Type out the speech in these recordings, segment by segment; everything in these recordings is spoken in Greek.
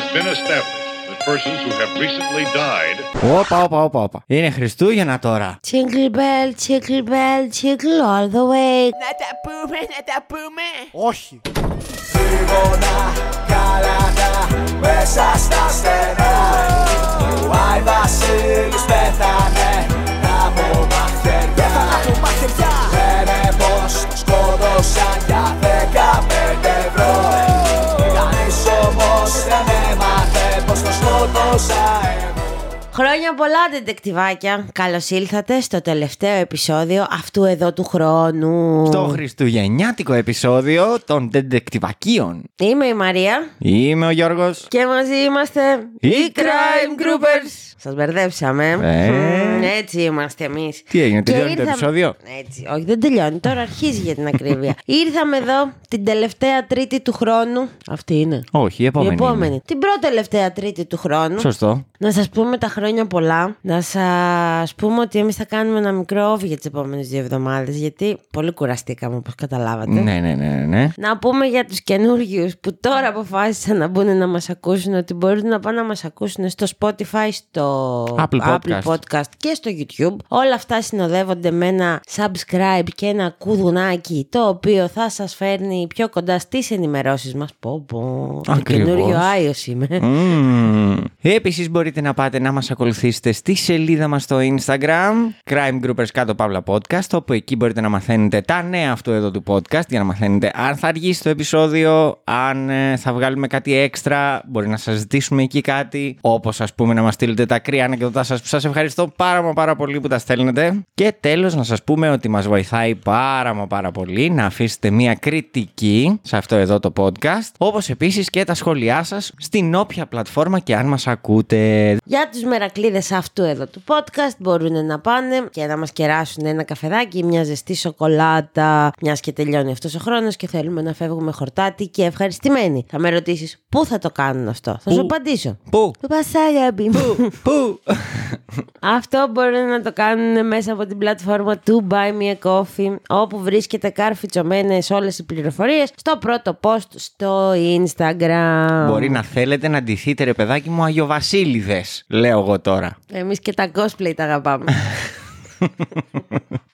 has been established that persons who have recently died Όπα, όπα, όπα, όπα. Είναι Χριστούγεννα τώρα. Jingle bell, jingle bell, jingle all the way. Να τα πούμε, να τα πούμε. Όχι. Τρίγωνα, καλάτα, μέσα στα στενά Ο Άι Βασίλης πέθανε από μαχαιριά Λένε πως σκότωσαν για δεκαπέντε πως το σκότωσα εγώ Χρόνια πολλά, τεντεκτιβάκια. Καλώς ήλθατε στο τελευταίο επεισόδιο αυτού εδώ του χρόνου. Στο χριστουγεννιάτικο επεισόδιο των Τεντεκτιβακίων. Είμαι η Μαρία Είμαι ο Γιώργος. και μαζί είμαστε Οι Crime Groupers. Σας μπερδέψαμε. Ε. Μμμ, Έτσι είμαστε εμείς. Τι έγινε, τελειώνει το επεισόδιο; Έτσι, όχι, δεν τελειώνει. Τώρα αρχίζει για την ακρίβεια. Ήρθαμε εδώ την τελευταία Τρίτη του χρόνου. Αυτή είναι. Όχι, η επόμενη. Η επόμενη. είναι. Την πρώτη τελευταία Τρίτη του χρόνου. Σωστό. Να σας πούμε τα χρόνια πολλά. Να σας πούμε ότι εμείς θα κάνουμε ένα μικρό όφη για τις επόμενες δύο εβδομάδες. Γιατί πολύ κουραστήκαμε όπως καταλάβατε. Ναι, ναι, ναι, ναι, ναι. Να πούμε για τους καινούργιου που τώρα αποφάσισαν να μπουν να μας ακούσουν ότι μπορούν να πάνε να μας ακούσουν στο Spotify, στο Apple Podcast. Podcast και στο YouTube. Όλα αυτά συνοδεύονται με ένα subscribe και ένα κουδουνάκι το οποίο θα σας φέρνει πιο κοντά στις ενημερώσεις μας. Πω πω, το Ακριβώς. καινούριο iOS είμαι. Μμμ. Επίσης μπορείτε να πάτε να μας ακολουθήσετε στη σελίδα μας στο Instagram Crime Groupers κάτω παύλα podcast όπου εκεί μπορείτε να μαθαίνετε τα νέα αυτού εδώ του podcast για να μαθαίνετε αν θα αργήσει το επεισόδιο, αν ε, θα βγάλουμε κάτι έξτρα, μπορεί να σας ζητήσουμε εκεί κάτι όπως ας πούμε να μας στείλετε τα κρύα ανεκδοτά σας που σας ευχαριστώ πάρα μα πάρα πολύ που τα στέλνετε και τέλος να σας πούμε ότι μας βοηθάει πάρα μα πάρα πολύ να αφήσετε μια κριτική σε αυτό εδώ το podcast όπως επίσης και τα σχόλιά σας στην όποια πλατφόρμα και αν μας ακούτε. Για τους μερακλείδες αυτού εδώ του podcast μπορούν να πάνε και να μας κεράσουν ένα καφεδάκι, μια ζεστή σοκολάτα, μιας και τελειώνει αυτός ο χρόνος και θέλουμε να φεύγουμε χορτάτη και ευχαριστημένοι. Θα με ρωτήσεις πού θα το κάνουν αυτό; Θα σου Πού; απαντήσω. Πού; Το πασάγαμπι μου. Πού; Αυτό μπορούν να το κάνουν μέσα από την πλατφόρμα του Buy Me a Coffee, όπου βρίσκεται καρφιτσωμένες όλες οι πληροφορίες στο πρώτο post στο Instagram. Μπορεί να θέλετε να ντυθείτε ρε παιδάκι μου Αγιοβασίλειδες, λέω εγώ τώρα. Εμείς και τα cosplay τα αγαπάμε.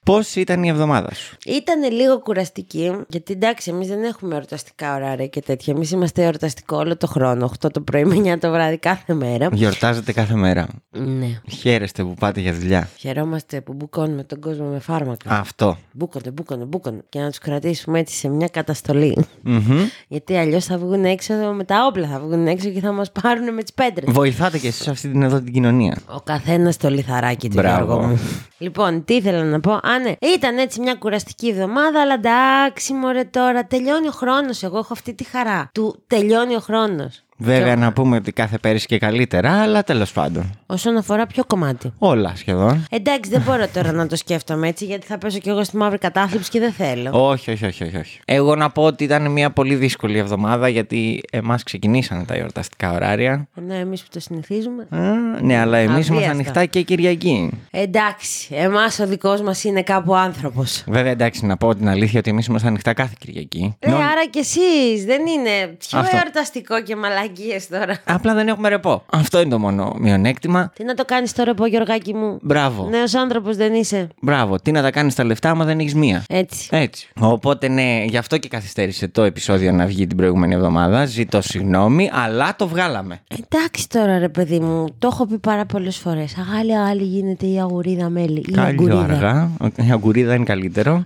Πώς ήταν η εβδομάδα σου; Ήταν λίγο κουραστική, γιατί εντάξει, εμείς δεν έχουμε εορταστικά ωράρια και τέτοια. Εμείς είμαστε εορταστικό όλο το χρόνο, 8 το πρωί με 9 το βράδυ κάθε μέρα. Γιορτάζετε κάθε μέρα. Ναι. Χαίρεστε που πάτε για δουλειά. Χαιρόμαστε που μπουκώνουμε τον κόσμο με φάρμακα. Αυτό. Μπούκονται, μπούκονται, μπούκονται. Και να τους κρατήσουμε έτσι σε μια καταστολή. Μμμ. Γιατί αλλιώς θα βγουν έξω με τα όπλα, θα βγουν έξω και θα μας πάρουν με τις πέτρες. Βοηθάτε και εσείς αυτή την εδώ την κοινωνία. Ο καθένας το λιθαράκι του Μπράβο. Γιώργο μου. Λοιπόν, τι ήθελα να πω. Α, ναι. Ήταν έτσι μια κουραστική εβδομάδα, αλλά εντάξει, μωρέ τώρα. Τελειώνει ο χρόνος. Εγώ έχω αυτή τη χαρά. Του τελειώνει ο χρόνος. Βέβαια να πούμε ότι κάθε πέρυσι και καλύτερα, αλλά τέλος πάντων. Όσον αφορά ποιο κομμάτι. Όλα σχεδόν. Εντάξει, δεν μπορώ τώρα να το σκέφτομαι έτσι, γιατί θα πέσω κι εγώ στη μαύρη κατάθλιψη και δεν θέλω. Όχι, όχι, όχι, όχι, όχι. Εγώ να πω ότι ήταν μια πολύ δύσκολη εβδομάδα γιατί εμάς ξεκινήσανε τα εορταστικά ωράρια. Ενώ εμείς που το συνηθίζουμε. Α, ναι, αλλά εμείς είμαστε Αβίαστα. ανοιχτά και Κυριακή. Εντάξει, εμάς ο δικός μας είναι κάπου άνθρωπος. Βέβαια, εντάξει, να πω την αλήθεια ότι εμείς είμαστε ανοιχτά κάθε Κυριακή. Ε, Νο- άρα κι εσείς δεν είναι πιο Αυτό. εορταστικό και μαλακίε τώρα. Απλά δεν έχουμε ρεπό. Αυτό είναι το μόνο μειονέκτημα. Τι να το κάνεις τώρα, πω Γιωργάκη μου; Μπράβο. Νέος άνθρωπος δεν είσαι. Μπράβο. Τι να τα κάνεις τα λεφτά άμα δεν έχεις μία. Έτσι. Έτσι. Οπότε ναι, γι' αυτό και καθυστέρησε το επεισόδιο να βγει την προηγούμενη εβδομάδα. Ζητώ συγγνώμη, αλλά το βγάλαμε. Εντάξει τώρα, ρε παιδί μου, το έχω πει πάρα πολλές φορές. Αγάλη, αγάλη γίνεται η αγουρίδα μέλι. Η Κάλιο αγκουρίδα. αργά. Η αγκουρίδα είναι καλύτερο.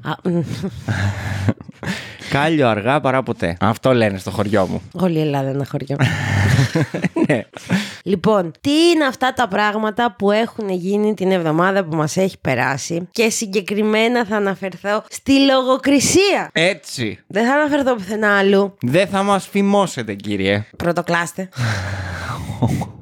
Α, μ, Κάλιο αργά παρά ποτέ. Αυτό λένε στο χωριό μου. Όλη η Ελλάδα είναι ένα χωριό. Ναι. λοιπόν, τι είναι αυτά τα πράγματα που έχουν γίνει την εβδομάδα που μας έχει περάσει και συγκεκριμένα θα αναφερθώ στη λογοκρισία; Έτσι. Δεν θα αναφερθώ πουθενά αλλού. Δεν θα μας φημώσετε, κύριε. Πρωτοκλάστε.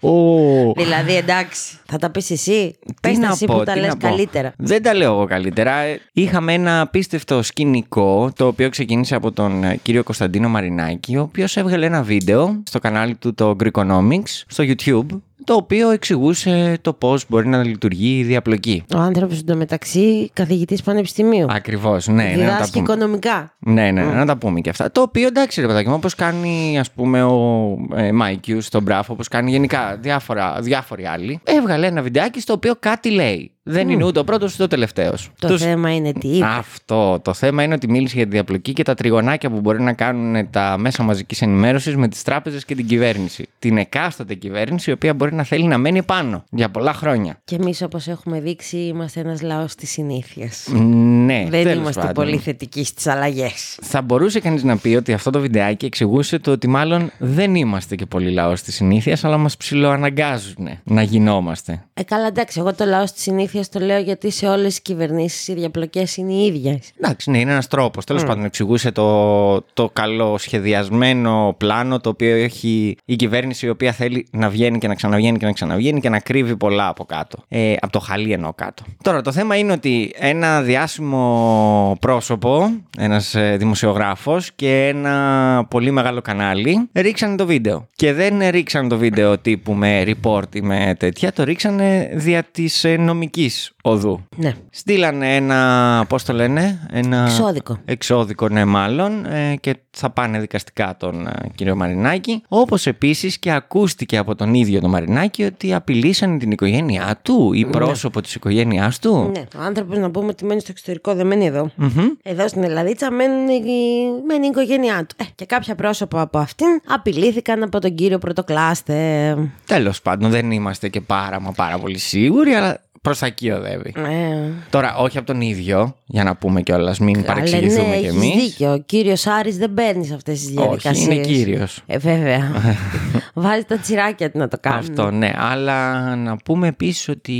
Ω. δηλαδή, εντάξει, θα τα πεις εσύ. Τι Πες τα να εσύ πω, που τα τι λες να πω. καλύτερα. Δεν τα λέω εγώ καλύτερα. Ε, Είχαμε ένα απίστευτο σκηνικό το οποίο ξεκίνησε από τον ε, κύριο Κωνσταντίνο Μαρινάκη, ο οποίος έβγαλε ένα βίντεο στο κανάλι του το Greekonomics στο YouTube, το το οποίο εξηγούσε το πώς μπορεί να λειτουργεί η διαπλοκή. Ο άνθρωπος εντωμεταξύ καθηγητής πανεπιστημίου. Ακριβώς, ναι, ναι, να τα Διδάσκει πούμε. οικονομικά. Ναι, ναι, να τα πούμε και αυτά. Το οποίο εντάξει, ρε παιδάκι μου, όπως κάνει ας πούμε ο ε, Mike Hughes στον Μπράφο, όπως κάνει γενικά διάφορα, διάφοροι άλλοι, έβγαλε ένα βιντεάκι στο οποίο κάτι λέει. Δεν είναι ούτε ο πρώτος ούτε ο τελευταίος. Το θέμα είναι τι είπε. Αυτό. Το θέμα είναι ότι μίλησε για τη διαπλοκή και τα τριγωνάκια που μπορεί να κάνουν τα μέσα μαζικής ενημέρωσης με τις τράπεζες και την κυβέρνηση. Την εκάστοτε κυβέρνηση, η οποία μπορεί να θέλει να μένει πάνω για πολλά χρόνια. Και εμείς, όπως έχουμε δείξει, είμαστε ένας λαός της συνήθειας. Ναι, Δεν τέλος είμαστε πάντων. πολύ θετικοί στις αλλαγές. Θα μπορούσε κανείς να πει ότι αυτό το βιντεάκι εξηγούσε το ότι μάλλον δεν είμαστε και πολύ λαός της συνήθειας, αλλά μας ψιλοαναγκάζουν να γινόμαστε. Ε, καλά, εντάξει, εγώ το λαός της συνήθειας το λέω γιατί σε όλες τις κυβερνήσεις οι διαπλοκές είναι οι ίδιες. Εντάξει, ναι, είναι ένας τρόπος. Τέλος πάντων, εξηγούσε το, το καλό σχεδιασμένο πλάνο το οποίο έχει η κυβέρνηση, η οποία θέλει να βγαίνει και να ξαναβγαίνει και να ξαναβγαίνει και να κρύβει πολλά από κάτω. Ε, από το χαλί εννοώ κάτω. Τώρα, το θέμα είναι ότι ένα διάσημο πρόσωπο, ένας δημοσιογράφος και ένα πολύ μεγάλο κανάλι ρίξανε το βίντεο. Και δεν ρίξανε το βίντεο τύπου με report ή με τέτοια, το ρίξανε δια της νομικής οδού. Ναι. Στείλανε ένα, πώς το λένε, ένα... Εξώδικο. Εξώδικο, ναι, μάλλον, ε, και θα πάνε δικαστικά τον ε, κύριο Μαρινάκη. Όπως επίσης και ακούστηκε από τον ίδιο τον Μαρινάκη ότι απειλήσανε την οικογένειά του ή πρόσωπο της οικογένειάς του. Ναι, ο άνθρωπος να πούμε ότι μένει στο εξωτερικό, δεν μένει εδώ. Μμμ. Εδώ στην Ελλαδίτσα μένουν οι- μένει η οικογένειά του. Ε, και κάποια πρόσωπα από αυτήν απειλήθηκαν από τον κύριο Πρωτοκλάστε. Τέλος πάντων, δεν είμαστε και πάρα μα πάρα πολύ σίγουροι, αλλά προς τα εκεί οδεύει. Ε, Τώρα, όχι από τον ίδιο, για να πούμε κιόλας, μην παρεξηγηθούμε ναι, κι έχεις εμείς. δίκιο. Ο κύριος Άρης δεν παίρνει σε αυτές τις διαδικασίε. είναι κύριος. Ε, βέβαια. Βάζει τα τσιράκια του να το κάνει. Αυτό, ναι. Αλλά να πούμε επίσης ότι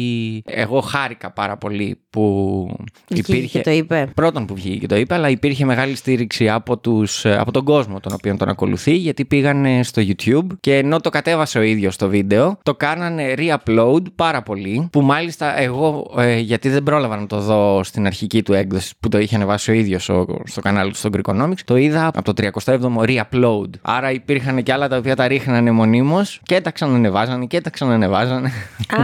εγώ χάρηκα πάρα πολύ που Βγήκε υπήρχε. και το είπε. Πρώτον που βγήκε και το είπε, αλλά υπήρχε μεγάλη στήριξη από, τους, από τον κόσμο τον οποίο τον ακολουθεί, γιατί πήγανε στο YouTube και ενώ το κατέβασε ο ίδιος το βίντεο, το κάνανε re-upload πάρα πολύ, που μάλιστα εγώ, ε, γιατί δεν πρόλαβα να το δω στην αρχική του έκδοση που το είχε ανεβάσει ο ίδιος ο- στο κανάλι του στο Greekonomics, το είδα από το 37ο re-upload. Άρα υπήρχαν και άλλα τα οποία τα ρίχνανε μονίμως και τα ξανανεβάζανε και τα ξανανεβάζανε.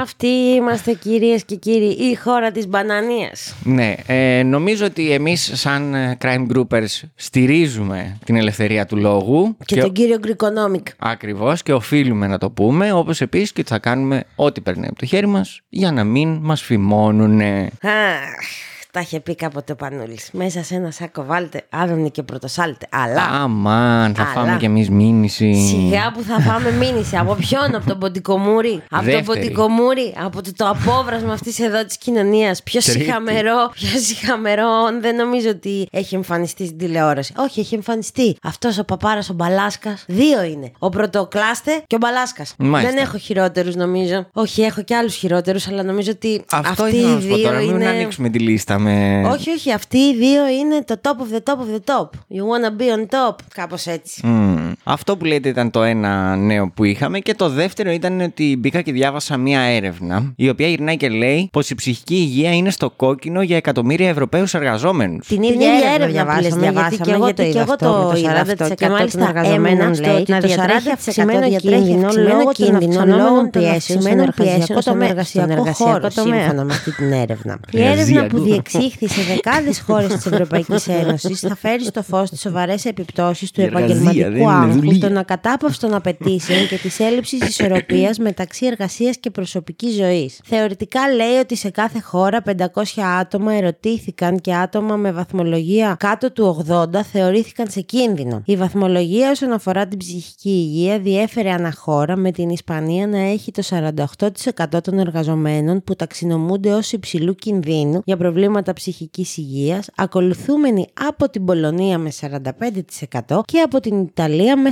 Αυτοί είμαστε κυρίες και κύριοι, η χώρα της μπανανίας. Ναι, ε, νομίζω ότι εμείς σαν ε, crime groupers στηρίζουμε την ελευθερία του λόγου Και, τον κύριο Γκρικονόμικ. ακριβώς και οφείλουμε να το πούμε, όπως επίσης και ότι θα κάνουμε ό,τι περνάει από το χέρι μας για να μην μας φημώνουνε. Αχ, τα είχε πει κάποτε ο Πανούλης. Μέσα σε ένα σάκο βάλτε άδωνη και πρωτοσάλτε. Αλλά. Αμάν, θα Αλλά. φάμε κι εμείς μήνυση. Σιγά που θα φάμε μήνυση. από ποιον, από τον Ποντικομούρη; Από τον Δεύτερη. Ποντικομούρη, από το, το απόβρασμα αυτής εδώ της κοινωνίας. Πιο Τρίτη. συχαμερό, πιο συχαμερό. Δεν νομίζω ότι έχει εμφανιστεί στην τηλεόραση. Όχι, έχει εμφανιστεί. Αυτός ο παπάρας ο Μπαλάσκας. Δύο είναι. Ο Πρωτοκλάστε και ο Μπαλάσκας. Μάλιστα. Δεν έχω χειρότερους νομίζω. Όχι, έχω και άλλους χειρότερους, αλλά νομίζω ότι Αυτό αυτοί ήθελα οι να σου πω δύο τώρα, μην είναι. ανοίξουμε τη λίστα με... Όχι, όχι, αυτοί οι δύο είναι το top of the top of the top. You wanna be on top. Κάπως έτσι. Μμμ. Αυτό που λέτε ήταν το ένα νέο που είχαμε και το δεύτερο ήταν ότι μπήκα και διάβασα μία έρευνα η οποία γυρνάει και λέει πως η ψυχική υγεία είναι στο κόκκινο για εκατομμύρια Ευρωπαίους εργαζόμενους. Την Την ίδια ίδια έρευνα έρευνα που λες, διαβάσαμε, διαβάσαμε, γιατί και εγώ γιατί το και είδα εγώ αυτό το με το είδα 40% αυτό. Και των μάλιστα εργαζομένων έμειναν λέει στο ότι ότι το το 40% 40% αυξημένο διατρέχει κίνδυνο αυξημένο λόγω των κίνδυνο αυξανόμενων λόγω των πιέσεων στον αυξημένων πιέσεων εργασιακό στον τομέα. εργασιακό Στον εργασιακό χώρο, τομέα. σύμφωνα με αυτή την έρευνα. Η Εργασία έρευνα που του. Διεξήχθη σε δεκάδες χώρες της Ευρωπαϊκής Ένωσης θα φέρεις στο φως τις σοβαρές επιπτώσεις του Η εργασία δεν επαγγελματικού είναι άγχους, δουλεία. των ακατάπαυστων απαιτήσεων και της έλλειψης ισορροπίας μεταξύ εργασίας και προσωπικής ζωής. Θεωρητικά λέει ότι σε κάθε χώρα 500 άτομα ερωτήθηκαν και άτομα με βαθμολογία κάτω του 80 θεωρήθηκαν σε κίνδυνο. Η βαθμολογία όσον αφορά την ψυχική υγεία διέφερε αναχώρα με την Ισπανία να έχει το 48% των εργαζομένων που ταξινομούνται ως υψηλού κινδύνου για προβλήματα ψυχικής υγείας, ακολουθούμενη από την Πολωνία με 45% και από την Ιταλία με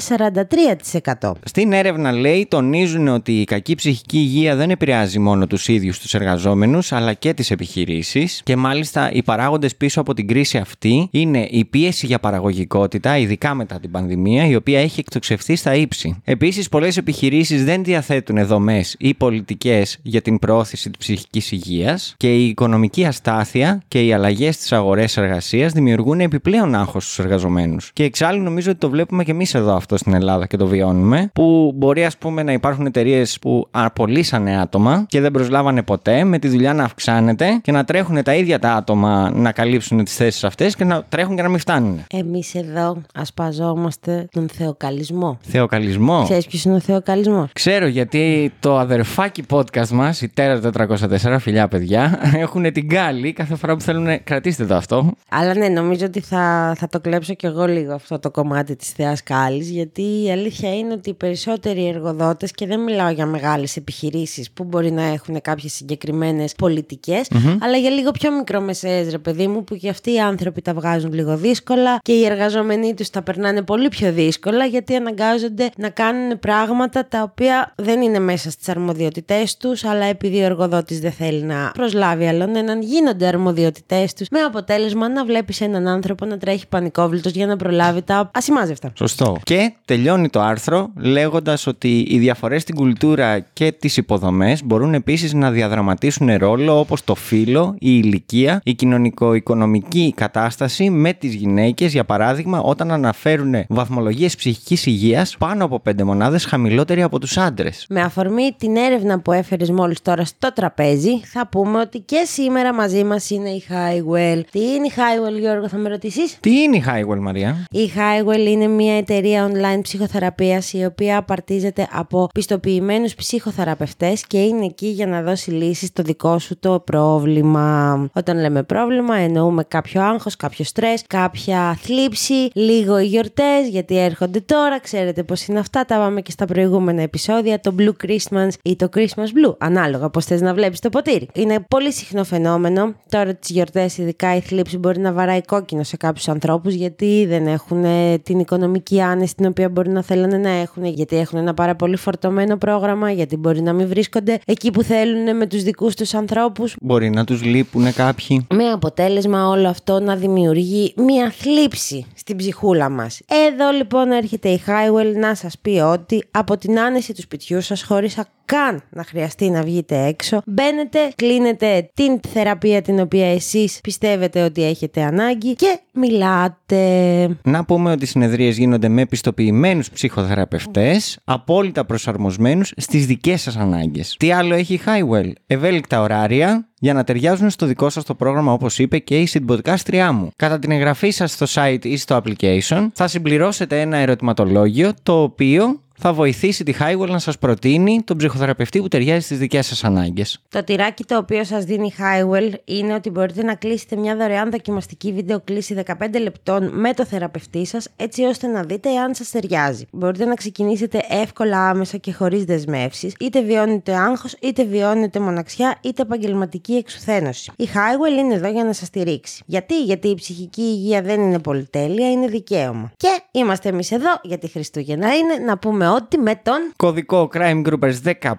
43%. Στην έρευνα λέει τονίζουν ότι η κακή ψυχική υγεία δεν επηρεάζει μόνο τους ίδιους τους εργαζόμενους αλλά και τις επιχειρήσεις και μάλιστα οι παράγοντες πίσω από την κρίση αυτή είναι η πίεση για παραγωγικότητα ειδικά μετά την πανδημία η οποία έχει εκτοξευθεί στα ύψη. Επίσης πολλές επιχειρήσεις δεν διαθέτουν δομές ή πολιτικές για την προώθηση της ψυχικής υγείας και η οικονομική αστάθεια ενέργεια και οι αλλαγές στις αγορές εργασίας δημιουργούν επιπλέον άγχος στους εργαζομένους. Και εξάλλου νομίζω ότι το βλέπουμε και εμείς εδώ αυτό στην Ελλάδα και το βιώνουμε. Που μπορεί, ας πούμε, να υπάρχουν εταιρείες που απολύσανε άτομα και δεν προσλάβανε ποτέ, με τη δουλειά να αυξάνεται και να τρέχουν τα ίδια τα άτομα να καλύψουν τις θέσεις αυτές και να τρέχουν και να μην φτάνουν. Εμείς εδώ ασπαζόμαστε τον θεοκαλισμό. Θεοκαλισμό; Ξέρεις ποιος είναι ο θεοκαλισμός; Ξέρω γιατί το αδερφάκι podcast μας, η Τέρα 404, φιλιά παιδιά, έχουν την κάλη κάθε φορά που θέλουν. Κρατήστε το αυτό. Αλλά ναι, νομίζω ότι θα, θα το κλέψω κι εγώ λίγο αυτό το κομμάτι της θεάς Κάλλης, γιατί η αλήθεια είναι ότι οι περισσότεροι εργοδότες, και δεν μιλάω για μεγάλες επιχειρήσεις που μπορεί να έχουν κάποιες συγκεκριμένες πολιτικές, αλλά για λίγο πιο μικρομεσαίες ρε παιδί μου, που και αυτοί οι άνθρωποι τα βγάζουν λίγο δύσκολα και οι εργαζόμενοι τους τα περνάνε πολύ πιο δύσκολα, γιατί αναγκάζονται να κάνουν πράγματα τα οποία δεν είναι μέσα στις αρμοδιότητές τους, αλλά επειδή ο εργοδότης δεν θέλει να προσλάβει άλλον έναν, γίνονται αρμοδιότητές τους, με αποτέλεσμα να βλέπεις έναν άνθρωπο να τρέχει πανικόβλητος για να προλάβει τα ασημάζευτα. Σωστό. Και τελειώνει το άρθρο λέγοντας ότι οι διαφορές στην κουλτούρα και τις υποδομές μπορούν επίσης να διαδραματίσουν ρόλο όπως το φύλλο, η ηλικία, η κοινωνικο-οικονομική κατάσταση με τις γυναίκες, για παράδειγμα, όταν αναφέρουν βαθμολογίες ψυχικής υγείας πάνω από 5 μονάδες χαμηλότεροι από τους άντρες. Με αφορμή την έρευνα που έφερες μόλις τώρα στο τραπέζι, θα πούμε ότι και σήμερα μαζί μας είναι η Highwell. Τι είναι η Highwell, Γιώργο, θα με ρωτήσεις; Τι είναι η Highwell, Μαρία; Η Highwell είναι μια εταιρεία online ψυχοθεραπείας η οποία απαρτίζεται από πιστοποιημένους ψυχοθεραπευτές και είναι εκεί για να δώσει λύσεις στο δικό σου το πρόβλημα. Όταν λέμε πρόβλημα εννοούμε κάποιο άγχος, κάποιο στρες, κάποια θλίψη, λίγο οι γιορτές γιατί έρχονται τώρα, ξέρετε πως είναι αυτά, τα πάμε και στα προηγούμενα επεισόδια, το Blue Christmas ή το Christmas Blue, ανάλογα πως θες να βλέπεις το ποτήρι. Είναι πολύ συχνό φαινόμενο, τώρα τις γιορτές ειδικά η θλίψη μπορεί να βαράει κόκκινο σε κάποιους ανθρώπους γιατί δεν έχουν ε, την οικονομική άνεση την οποία μπορεί να θέλουν να έχουν, γιατί έχουν ένα πάρα πολύ φορτωμένο πρόγραμμα, γιατί μπορεί να μην βρίσκονται εκεί που θέλουν με τους δικούς τους ανθρώπους. Μπορεί να τους λείπουν κάποιοι. Με αποτέλεσμα όλο αυτό να δημιουργεί μία θλίψη στην ψυχούλα μας. Εδώ λοιπόν έρχεται η Highwell να σας πει ότι από την άνεση του σπιτιού σας χωρίς καν να χρειαστεί να βγείτε έξω, μπαίνετε, κλείνετε την θεραπεία την οποία εσείς πιστεύετε ότι έχετε ανάγκη και μιλάτε. Να πούμε ότι οι συνεδρίες γίνονται με πιστοποιημένου ψυχοθεραπευτές, απόλυτα προσαρμοσμένους στις δικές σας ανάγκες. Τι άλλο έχει η Highwell, ευέλικτα ωράρια για να ταιριάζουν στο δικό σας το πρόγραμμα, όπως είπε και η συμποδικάστριά μου. Κατά την εγγραφή σας στο site ή στο application, θα συμπληρώσετε ένα ερωτηματολόγιο το οποίο θα βοηθήσει τη Highwell να σας προτείνει τον ψυχοθεραπευτή που ταιριάζει στις δικές σας ανάγκες. Το τυράκι το οποίο σας δίνει η Highwell είναι ότι μπορείτε να κλείσετε μια δωρεάν δοκιμαστική βίντεο κλήση 15 λεπτών με το θεραπευτή σας έτσι ώστε να δείτε εάν σας ταιριάζει. Μπορείτε να ξεκινήσετε εύκολα άμεσα και χωρίς δεσμεύσεις, είτε βιώνετε άγχος, είτε βιώνετε μοναξιά, είτε επαγγελματική εξουθένωση. Η Highwell είναι εδώ για να σας στηρίξει. Γιατί; Γιατί η ψυχική υγεία δεν είναι πολυτέλεια, είναι δικαίωμα. Και είμαστε εμείς εδώ, γιατί Χριστούγεννα είναι, να πούμε ότι με τον Κωδικό Crime Groupers 15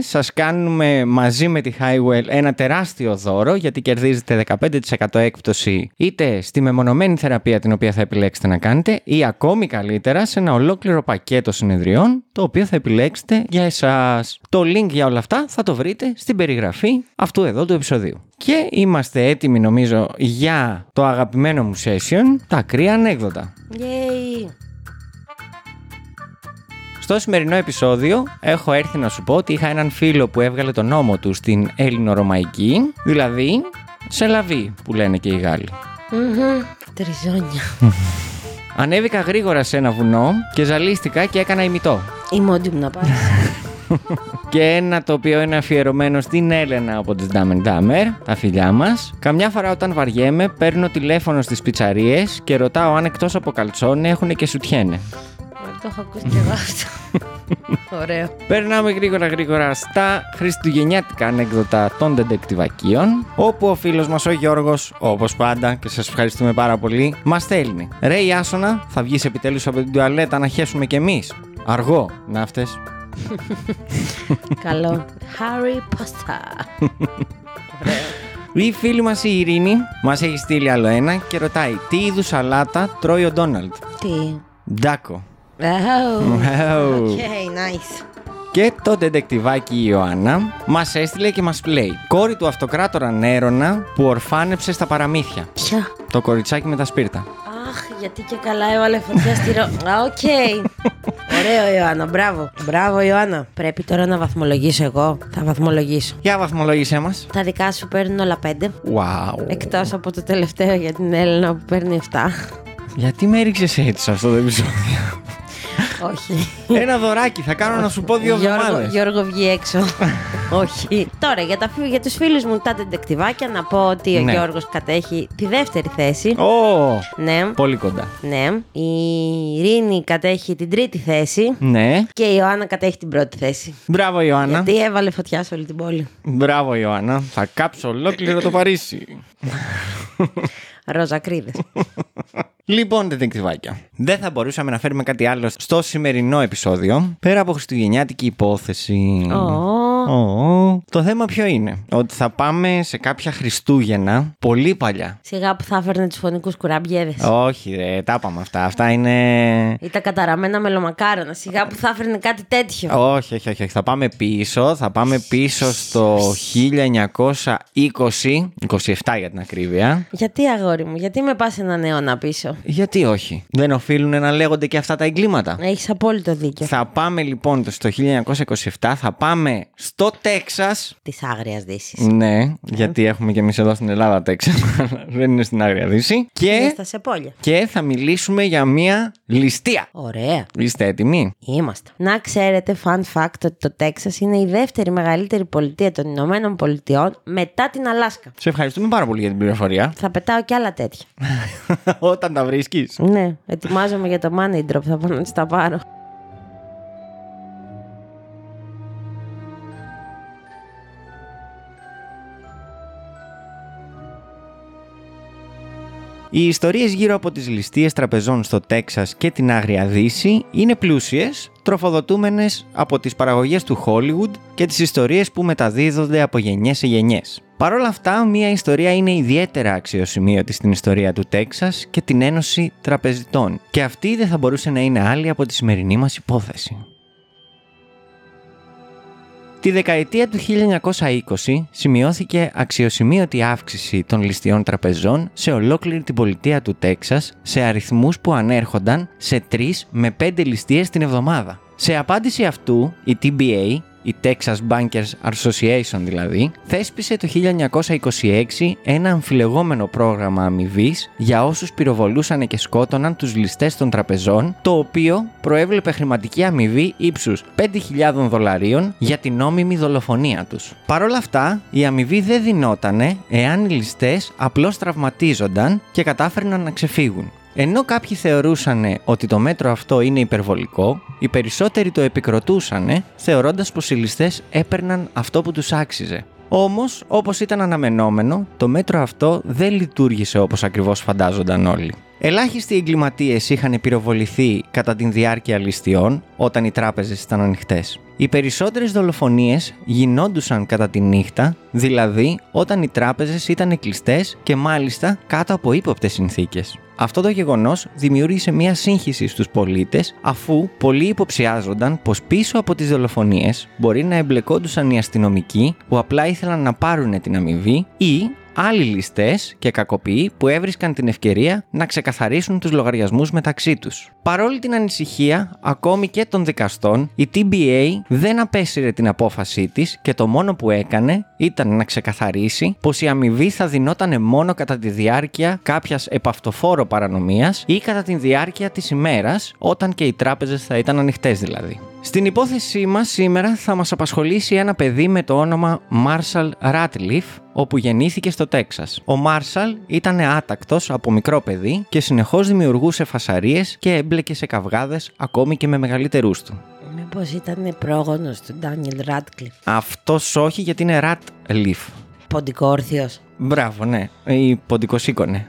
σας κάνουμε μαζί με τη Highwell ένα τεράστιο δώρο γιατί κερδίζετε 15% έκπτωση είτε στη μεμονωμένη θεραπεία την οποία θα επιλέξετε να κάνετε ή ακόμη καλύτερα σε ένα ολόκληρο πακέτο συνεδριών το οποίο θα επιλέξετε για εσάς. Το link για όλα αυτά θα το βρείτε στην περιγραφή αυτού εδώ του επεισοδίου. Και είμαστε έτοιμοι νομίζω για το αγαπημένο μου session, τα ακραία ανέκδοτα. Yay. Στο σημερινό επεισόδιο έχω έρθει να σου πω ότι είχα έναν φίλο που έβγαλε τον νόμο του στην Έλληνο-Ρωμαϊκή, δηλαδή σε λαβή που λένε και οι Γάλλοι. Μμμ. Τριζόνια. Ανέβηκα γρήγορα σε ένα βουνό και ζαλίστηκα και έκανα ημιτό. Η μόντι μου να πάρει. Και ένα το οποίο είναι αφιερωμένο στην Έλενα από τις Dumb Dumber, τα φιλιά μας. Καμιά φορά όταν βαριέμαι παίρνω τηλέφωνο στις πιτσαρίες και ρωτάω αν εκτός από καλτσόνε έχουν και σουτιένε. Το έχω ακούσει και εγώ αυτό. Ωραίο. Περνάμε γρήγορα γρήγορα στα χριστουγεννιάτικα ανέκδοτα των ντεντεκτιβακίων, όπου ο φίλος μας ο Γιώργος, όπως πάντα και σας ευχαριστούμε πάρα πολύ, μας στέλνει. Ρε Ιάσονα, θα βγεις επιτέλους από την τουαλέτα να χέσουμε κι εμείς; Αργό, να αυτές. Καλό. Harry Potter. Η φίλη μας η Ειρήνη μας έχει στείλει άλλο ένα και ρωτάει τι είδους σαλάτα τρώει ο Ντόναλντ. Τι; Ντάκο. Oh. Oh. Okay, nice. Και το ντεντεκτιβάκι η Ιωάννα μας έστειλε και μας λέει: Κόρη του αυτοκράτορα Νέρωνα που ορφάνεψε στα παραμύθια. Ποια; Το κοριτσάκι με τα σπίρτα. Αχ, γιατί και καλά έβαλε φωτιά στη Ρώ... Α, οκ. Ωραίο, Ιωάννα. Μπράβο. Μπράβο, Ιωάννα. Πρέπει τώρα να βαθμολογήσω εγώ. Θα βαθμολογήσω. Για βαθμολόγησέ μας. Τα δικά σου παίρνουν όλα πέντε. Wow. Εκτός από το τελευταίο για την Έλληνα που παίρνει 7. Γιατί με έριξες έτσι σε αυτό το επεισόδιο; Όχι. Ένα δωράκι, θα κάνω να σου πω δύο Γιώργο, εβδομάδες. Γιώργο βγει έξω. Όχι. Τώρα, για, τα, φι- για τους φίλους μου τα τεντεκτιβάκια να πω ότι ο Ναι. Γιώργος κατέχει τη δεύτερη θέση. Ω, Ναι. πολύ κοντά. Ναι. Η Ειρήνη κατέχει την τρίτη θέση. Ναι. Και η Ιωάννα κατέχει την πρώτη θέση. Μπράβο, Ιωάννα. Γιατί έβαλε φωτιά σε όλη την πόλη. Μπράβο, Ιωάννα. Θα κάψω ολόκληρο το Παρίσι. Ροζακρίδες. Λοιπόν, τεντεκτιβάκια. Δεν θα μπορούσαμε να φέρουμε κάτι άλλο στο σημερινό επεισόδιο πέρα από χριστουγεννιάτικη υπόθεση. Ω, Το θέμα ποιο είναι; Ότι θα πάμε σε κάποια Χριστούγεννα πολύ παλιά. Σιγά που θα έφερνε τους φωνικούς κουραμπιέδε. Όχι, ρε, τα είπαμε αυτά. Αυτά είναι. Ή τα καταραμένα μελομακάρονα. Σιγά που θα έφερνε κάτι τέτοιο. Όχι, όχι, όχι, όχι. Θα πάμε πίσω. Θα πάμε πίσω στο 1920, 27 για την ακρίβεια. Γιατί αγόρι μου, γιατί με πας έναν αιώνα πίσω; Γιατί όχι; Δεν οφείλουν να λέγονται και αυτά τα εγκλήματα. Έχεις απόλυτο δίκιο. Θα πάμε λοιπόν στο 1927, θα πάμε στο Τέξας. Της άγριας δύσης. Ναι, γιατί έχουμε και εμείς εδώ στην Ελλάδα Τέξας, αλλά δεν είναι στην Άγρια Δύση. Είναι Και, στα σεπόλια. και θα μιλήσουμε για μία ληστεία. Ωραία. Είστε έτοιμοι; Είμαστε. Να ξέρετε, fun fact, ότι το Τέξας είναι η δεύτερη μεγαλύτερη πολιτεία των Ηνωμένων Πολιτειών μετά την Αλάσκα. Σε ευχαριστούμε πάρα πολύ για την πληροφορία. Θα πετάω κι άλλα τέτοια. Όταν τα βρίσκεις. ναι, ετοιμάζομαι για το money drop, θα πάω να τις τα πάρω. Οι ιστορίες γύρω από τις ληστείες τραπεζών στο Τέξας και την Άγρια Δύση είναι πλούσιες, τροφοδοτούμενες από τις παραγωγές του Hollywood και τις ιστορίες που μεταδίδονται από γενιές σε γενιές. Παρ' όλα αυτά, μία ιστορία είναι ιδιαίτερα αξιοσημείωτη στην ιστορία του Τέξας και την Ένωση Τραπεζιτών και αυτή δεν θα μπορούσε να είναι άλλη από τη σημερινή μας υπόθεση. Τη δεκαετία του 1920 σημειώθηκε αξιοσημείωτη αύξηση των ληστειών τραπεζών σε ολόκληρη την πολιτεία του Τέξας σε αριθμούς που ανέρχονταν σε 3 με 5 ληστείες την εβδομάδα. Σε απάντηση αυτού, η TBA, η Texas Bankers Association δηλαδή, θέσπισε το 1926 ένα αμφιλεγόμενο πρόγραμμα αμοιβής για όσους πυροβολούσαν και σκότωναν τους ληστές των τραπεζών, το οποίο προέβλεπε χρηματική αμοιβή ύψους 5.000 δολαρίων για την νόμιμη δολοφονία τους. Παρ' όλα αυτά, η αμοιβή δεν δινότανε εάν οι ληστές απλώς τραυματίζονταν και κατάφερναν να ξεφύγουν. Ενώ κάποιοι θεωρούσαν ότι το μέτρο αυτό είναι υπερβολικό, οι περισσότεροι το επικροτούσαν, θεωρώντας πως οι ληστές έπαιρναν αυτό που τους άξιζε. Όμως, όπως ήταν αναμενόμενο, το μέτρο αυτό δεν λειτουργήσε όπως ακριβώς φαντάζονταν όλοι. Ελάχιστοι εγκληματίες είχαν πυροβοληθεί κατά την διάρκεια ληστειών όταν οι τράπεζες ήταν ανοιχτές. Οι περισσότερες δολοφονίες γινόντουσαν κατά τη νύχτα, δηλαδή όταν οι τράπεζες ήταν κλειστές και μάλιστα κάτω από ύποπτες συνθήκες. Αυτό το γεγονός δημιούργησε μια σύγχυση στους πολίτες αφού πολλοί υποψιάζονταν πως πίσω από τις δολοφονίες μπορεί να εμπλεκόντουσαν οι αστυνομικοί που απλά ήθελαν να πάρουν την αμοιβή ή άλλοι ληστές και κακοποιοί που έβρισκαν την ευκαιρία να ξεκαθαρίσουν τους λογαριασμούς μεταξύ τους. Παρόλη την ανησυχία, ακόμη και των δικαστών, η TBA δεν απέσυρε την απόφασή της και το μόνο που έκανε ήταν να ξεκαθαρίσει πως η αμοιβή θα δινόταν μόνο κατά τη διάρκεια κάποιας επαυτοφόρο παρανομίας ή κατά τη διάρκεια της ημέρας, όταν και οι τράπεζες θα ήταν ανοιχτές δηλαδή. Στην υπόθεσή μας σήμερα θα μας απασχολήσει ένα παιδί με το όνομα Marshall Ratliff, όπου γεννήθηκε στο Τέξας. Ο Marshall ήταν άτακτος από μικρό παιδί και συνεχώς δημιουργούσε φασαρίες και έμπλεκε σε καυγάδες ακόμη και με μεγαλύτερούς του. Μήπως ήταν πρόγονος του Ντάνιελ Ράτκλιφ. Αυτός όχι γιατί είναι Ratliff. Ποντικόρθιος. Μπράβο, ναι. Ή ποντικοσήκωνε.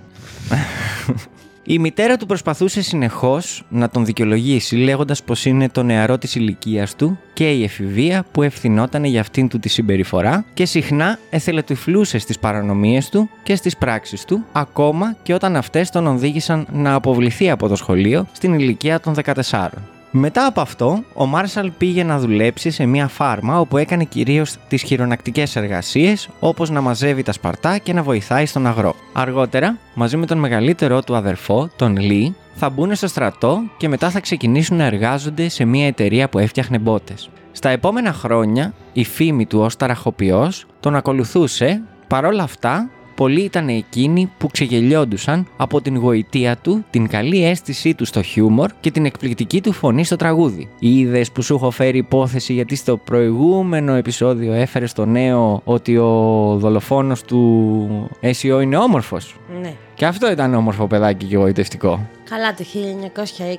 Η μητέρα του προσπαθούσε συνεχώς να τον δικαιολογήσει λέγοντας πως είναι το νεαρό της ηλικίας του και η εφηβεία που ευθυνόταν για αυτήν του τη συμπεριφορά και συχνά εθελετυφλούσε στις παρανομίες του και στις πράξεις του ακόμα και όταν αυτές τον οδήγησαν να αποβληθεί από το σχολείο στην ηλικία των 14. Μετά από αυτό, ο Μάρσαλ πήγε να δουλέψει σε μια φάρμα όπου έκανε κυρίως τις χειρονακτικές εργασίες, όπως να μαζεύει τα σπαρτά και να βοηθάει στον αγρό. Αργότερα, μαζί με τον μεγαλύτερό του αδερφό, τον Λί, θα μπουν στο στρατό και μετά θα ξεκινήσουν να εργάζονται σε μια εταιρεία που έφτιαχνε μπότες. Στα επόμενα χρόνια, η φήμη του ως ταραχοποιός τον ακολουθούσε, παρόλα αυτά πολλοί ήταν εκείνοι που ξεγελιόντουσαν από την γοητεία του, την καλή αίσθησή του στο χιούμορ και την εκπληκτική του φωνή στο τραγούδι. Είδες που σου έχω φέρει υπόθεση γιατί στο προηγούμενο επεισόδιο έφερες στο νέο ότι ο δολοφόνος του SEO είναι όμορφος; Ναι. Και αυτό ήταν όμορφο παιδάκι και γοητευτικό. Καλά, το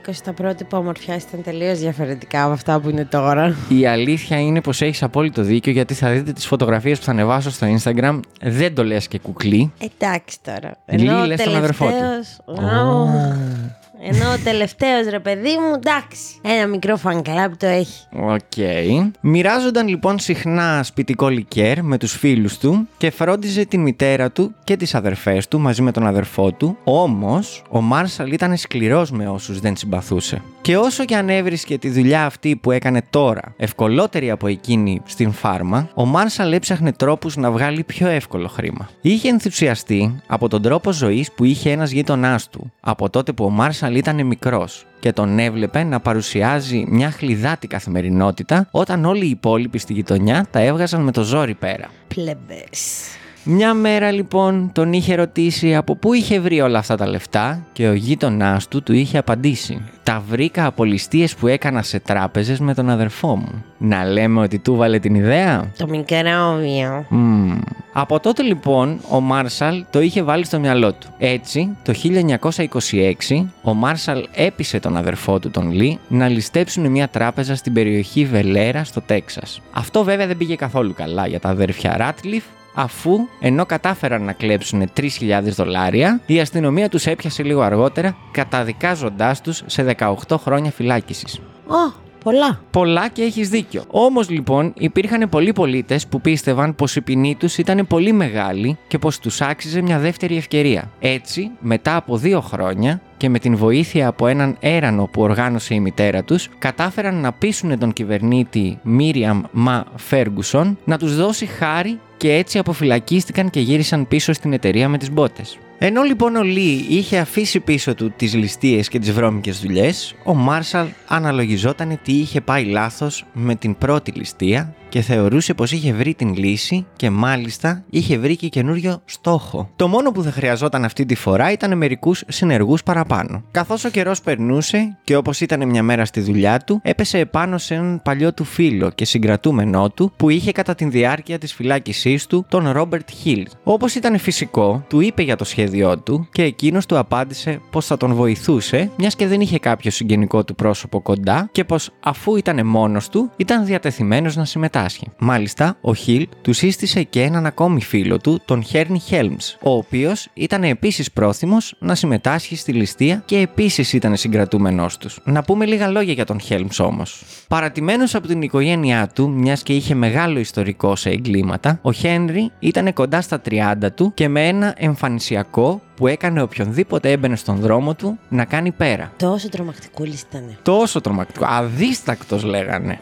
1920 τα πρότυπα ομορφιά ήταν τελείως διαφορετικά από αυτά που είναι τώρα. Η αλήθεια είναι πως έχεις απόλυτο δίκιο γιατί θα δείτε τις φωτογραφίες που θα ανεβάσω στο Instagram. Δεν το λες και κουκλί. Εντάξει τώρα. Ενώ ο λες τον αδερφό του. τελευταίος- Ω. Ενώ ο τελευταίος ρε παιδί μου, εντάξει. Ένα μικρό fan club το έχει. Οκ. Μοιράζονταν λοιπόν συχνά σπιτικό λικέρ με τους φίλους του και φρόντιζε την μητέρα του και τις αδερφές του μαζί με τον αδερφό του. Όμως, ο Μάρσαλ ήταν σκληρός με όσους δεν συμπαθούσε. Και όσο και αν έβρισκε τη δουλειά αυτή που έκανε τώρα ευκολότερη από εκείνη στην φάρμα, ο Μάρσαλ έψαχνε τρόπους να βγάλει πιο εύκολο χρήμα. Είχε ενθουσιαστεί από τον τρόπο ζωής που είχε ένας γείτονάς του, από τότε που ο Μάρσαλ ήταν μικρός και τον έβλεπε να παρουσιάζει μια χλιδάτη καθημερινότητα όταν όλοι οι υπόλοιποι στη γειτονιά τα έβγαζαν με το ζόρι πέρα. Πλεμπές. Μια μέρα λοιπόν τον είχε ρωτήσει από πού είχε βρει όλα αυτά τα λεφτά και ο γείτονάς του του είχε απαντήσει. Τα βρήκα από ληστείες που έκανα σε τράπεζες με τον αδερφό μου. Να λέμε ότι του βάλε την ιδέα; Το μικρόβιο. Μμμ. Από τότε λοιπόν ο Μάρσαλ το είχε βάλει στο μυαλό του. Έτσι, το 1926 ο Μάρσαλ έπεισε τον αδερφό του τον Λί να ληστέψουν μια τράπεζα στην περιοχή Βελέρα στο Τέξας. Αυτό βέβαια δεν πήγε καθόλου καλά για τα αδέρφια Ράτλιφ αφού ενώ κατάφεραν να κλέψουν 3.000 δολάρια, η αστυνομία τους έπιασε λίγο αργότερα καταδικάζοντάς τους σε 18 χρόνια φυλάκισης. Ω, πολλά. Πολλά και έχεις δίκιο. Όμως λοιπόν υπήρχαν πολλοί πολίτες που πίστευαν πως η ποινή τους ήταν πολύ μεγάλη και πως τους άξιζε μια δεύτερη ευκαιρία. Έτσι, μετά από δύο χρόνια και με την βοήθεια από έναν έρανο που οργάνωσε η μητέρα τους, κατάφεραν να πείσουν τον κυβερνήτη Μίριαμ Μα Φέργκουσον να τους δώσει χάρη και έτσι αποφυλακίστηκαν και γύρισαν πίσω στην εταιρεία με τις μπότες. Ενώ λοιπόν ο Λί είχε αφήσει πίσω του τις ληστείες και τις βρώμικες δουλειές, ο Μάρσαλ αναλογιζόταν τι είχε πάει λάθος με την πρώτη ληστεία και θεωρούσε πως είχε βρει την λύση και μάλιστα είχε βρει και καινούριο στόχο. Το μόνο που δεν χρειαζόταν αυτή τη φορά ήταν μερικούς συνεργούς παραπάνω. Καθώς ο καιρός περνούσε και όπως ήταν μια μέρα στη δουλειά του, έπεσε επάνω σε έναν παλιό του φίλο και συγκρατούμενό του που είχε κατά τη διάρκεια της φυλάκισής του τον Ρόμπερτ Χιλ. Όπως ήταν φυσικό, του είπε για το σχέδιό του και εκείνος του απάντησε πως θα τον βοηθούσε μιας και δεν είχε κάποιο συγγενικό του πρόσωπο κοντά και πως αφού ήταν μόνος του ήταν διατεθειμένος να συμμετάσχει. Μάλιστα, ο Χιλ του σύστησε και έναν ακόμη φίλο του, τον Χέρνι Χέλμς, ο οποίος ήταν επίσης πρόθυμος να συμμετάσχει στη ληστεία και επίσης ήταν συγκρατούμενός τους. Να πούμε λίγα λόγια για τον Χέλμς όμως. Παρατημένος από την οικογένειά του, μιας και είχε μεγάλο ιστορικό σε εγκλήματα, ο Χένρι ήταν κοντά στα 30 του και με ένα εμφανισιακό που έκανε οποιονδήποτε έμπαινε στον δρόμο του να κάνει πέρα. Τόσο τρομακτικούλη ήταν. Τόσο τρομακτικό. Αδίστακτος λέγανε.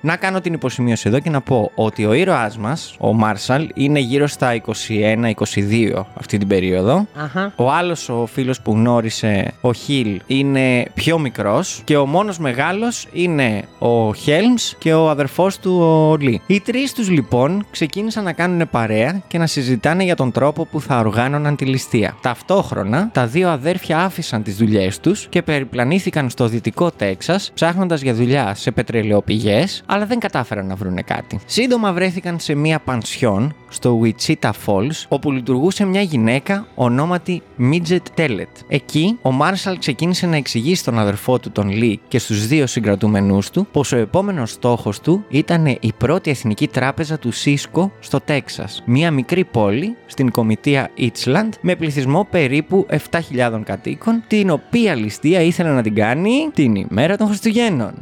Να κάνω την υποσημείωση εδώ και να πω ότι ο ήρωάς μας, ο Μάρσαλ, είναι γύρω στα 21-22 αυτή την περίοδο. Αχα. Ο άλλος ο φίλος που γνώρισε, ο Χιλ, είναι πιο μικρός και ο μόνος μεγάλος είναι ο Χέλμς και ο αδερφός του ο Λί. Οι τρεις τους λοιπόν ξεκίνησαν να κάνουν παρέα και να συζητάνε για τον τρόπο που θα οργάνωναν τη ληστεία. Ταυτόχρονα, τα δύο αδέρφια άφησαν τις δουλειές τους και περιπλανήθηκαν στο δυτικό Τέξας ψάχνοντας για δουλειά σε πετρελαιοπηγές, αλλά δεν κατάφεραν να βρούνε κάτι. Σύντομα βρέθηκαν σε μία πανσιόν στο Wichita Falls, όπου λειτουργούσε μια γυναίκα ονόματι Midget Tellet. Εκεί, ο Μάρσαλ ξεκίνησε να εξηγεί στον αδερφό του τον Λί και στους δύο συγκρατούμενούς του πως ο επόμενος στόχος του ήταν η πρώτη εθνική τράπεζα του Σίσκο στο Τέξας, μια μικρή πόλη στην κομιτεία Itzland με πληθυσμό περίπου 7.000 κατοίκων, την οποία ληστεία ήθελε να την κάνει την ημέρα των Χριστουγέννων.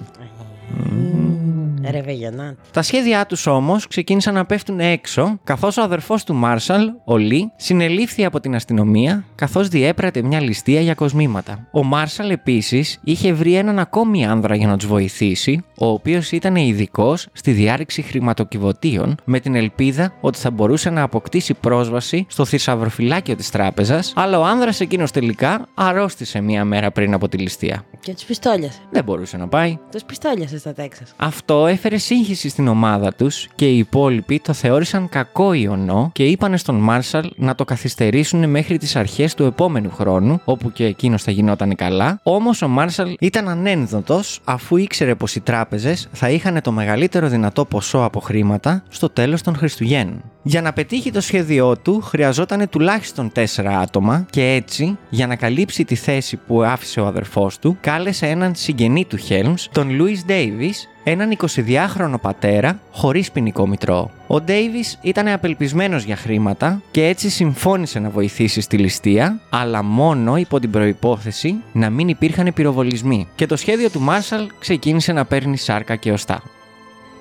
Ρεβεγιονάτ. Τα σχέδιά τους όμως ξεκίνησαν να πέφτουν έξω, καθώς ο αδερφός του Μάρσαλ, ο Λί, συνελήφθη από την αστυνομία, καθώς διέπρατε μια ληστεία για κοσμήματα. Ο Μάρσαλ επίσης είχε βρει έναν ακόμη άνδρα για να τους βοηθήσει, ο οποίος ήταν ειδικός στη διάρρηξη χρηματοκιβωτίων, με την ελπίδα ότι θα μπορούσε να αποκτήσει πρόσβαση στο θησαυροφυλάκιο της τράπεζας, αλλά ο άνδρας εκείνος τελικά αρρώστησε μία μέρα πριν από τη ληστεία. Και του πιστόλιασε. Δεν μπορούσε να πάει. Τους πιστόλιασες στα Τέξας. Αυτό έφερε σύγχυση στην ομάδα τους και οι υπόλοιποι το θεώρησαν κακό ιονό και είπανε στον Μάρσαλ να το καθυστερήσουν μέχρι τις αρχές του επόμενου χρόνου, όπου και εκείνος θα γινόταν καλά. Όμως ο Μάρσαλ ήταν ανένδοτος αφού ήξερε πως οι τράπεζες θα είχαν το μεγαλύτερο δυνατό ποσό από χρήματα στο τέλος των Χριστουγέννων. Για να πετύχει το σχέδιό του χρειαζόταν τουλάχιστον 4 άτομα και έτσι, για να καλύψει τη θέση που άφησε ο αδερφός του, κάλεσε έναν συγγενή του Χέλμς, τον Λούις Ντέιβις, έναν 22χρονο πατέρα χωρίς ποινικό μητρό. Ο Ντέιβις ήταν απελπισμένος για χρήματα και έτσι συμφώνησε να βοηθήσει στη ληστεία, αλλά μόνο υπό την προϋπόθεση να μην υπήρχαν πυροβολισμοί. Και το σχέδιο του Μάρσαλ ξεκίνησε να παίρνει σάρκα και οστά.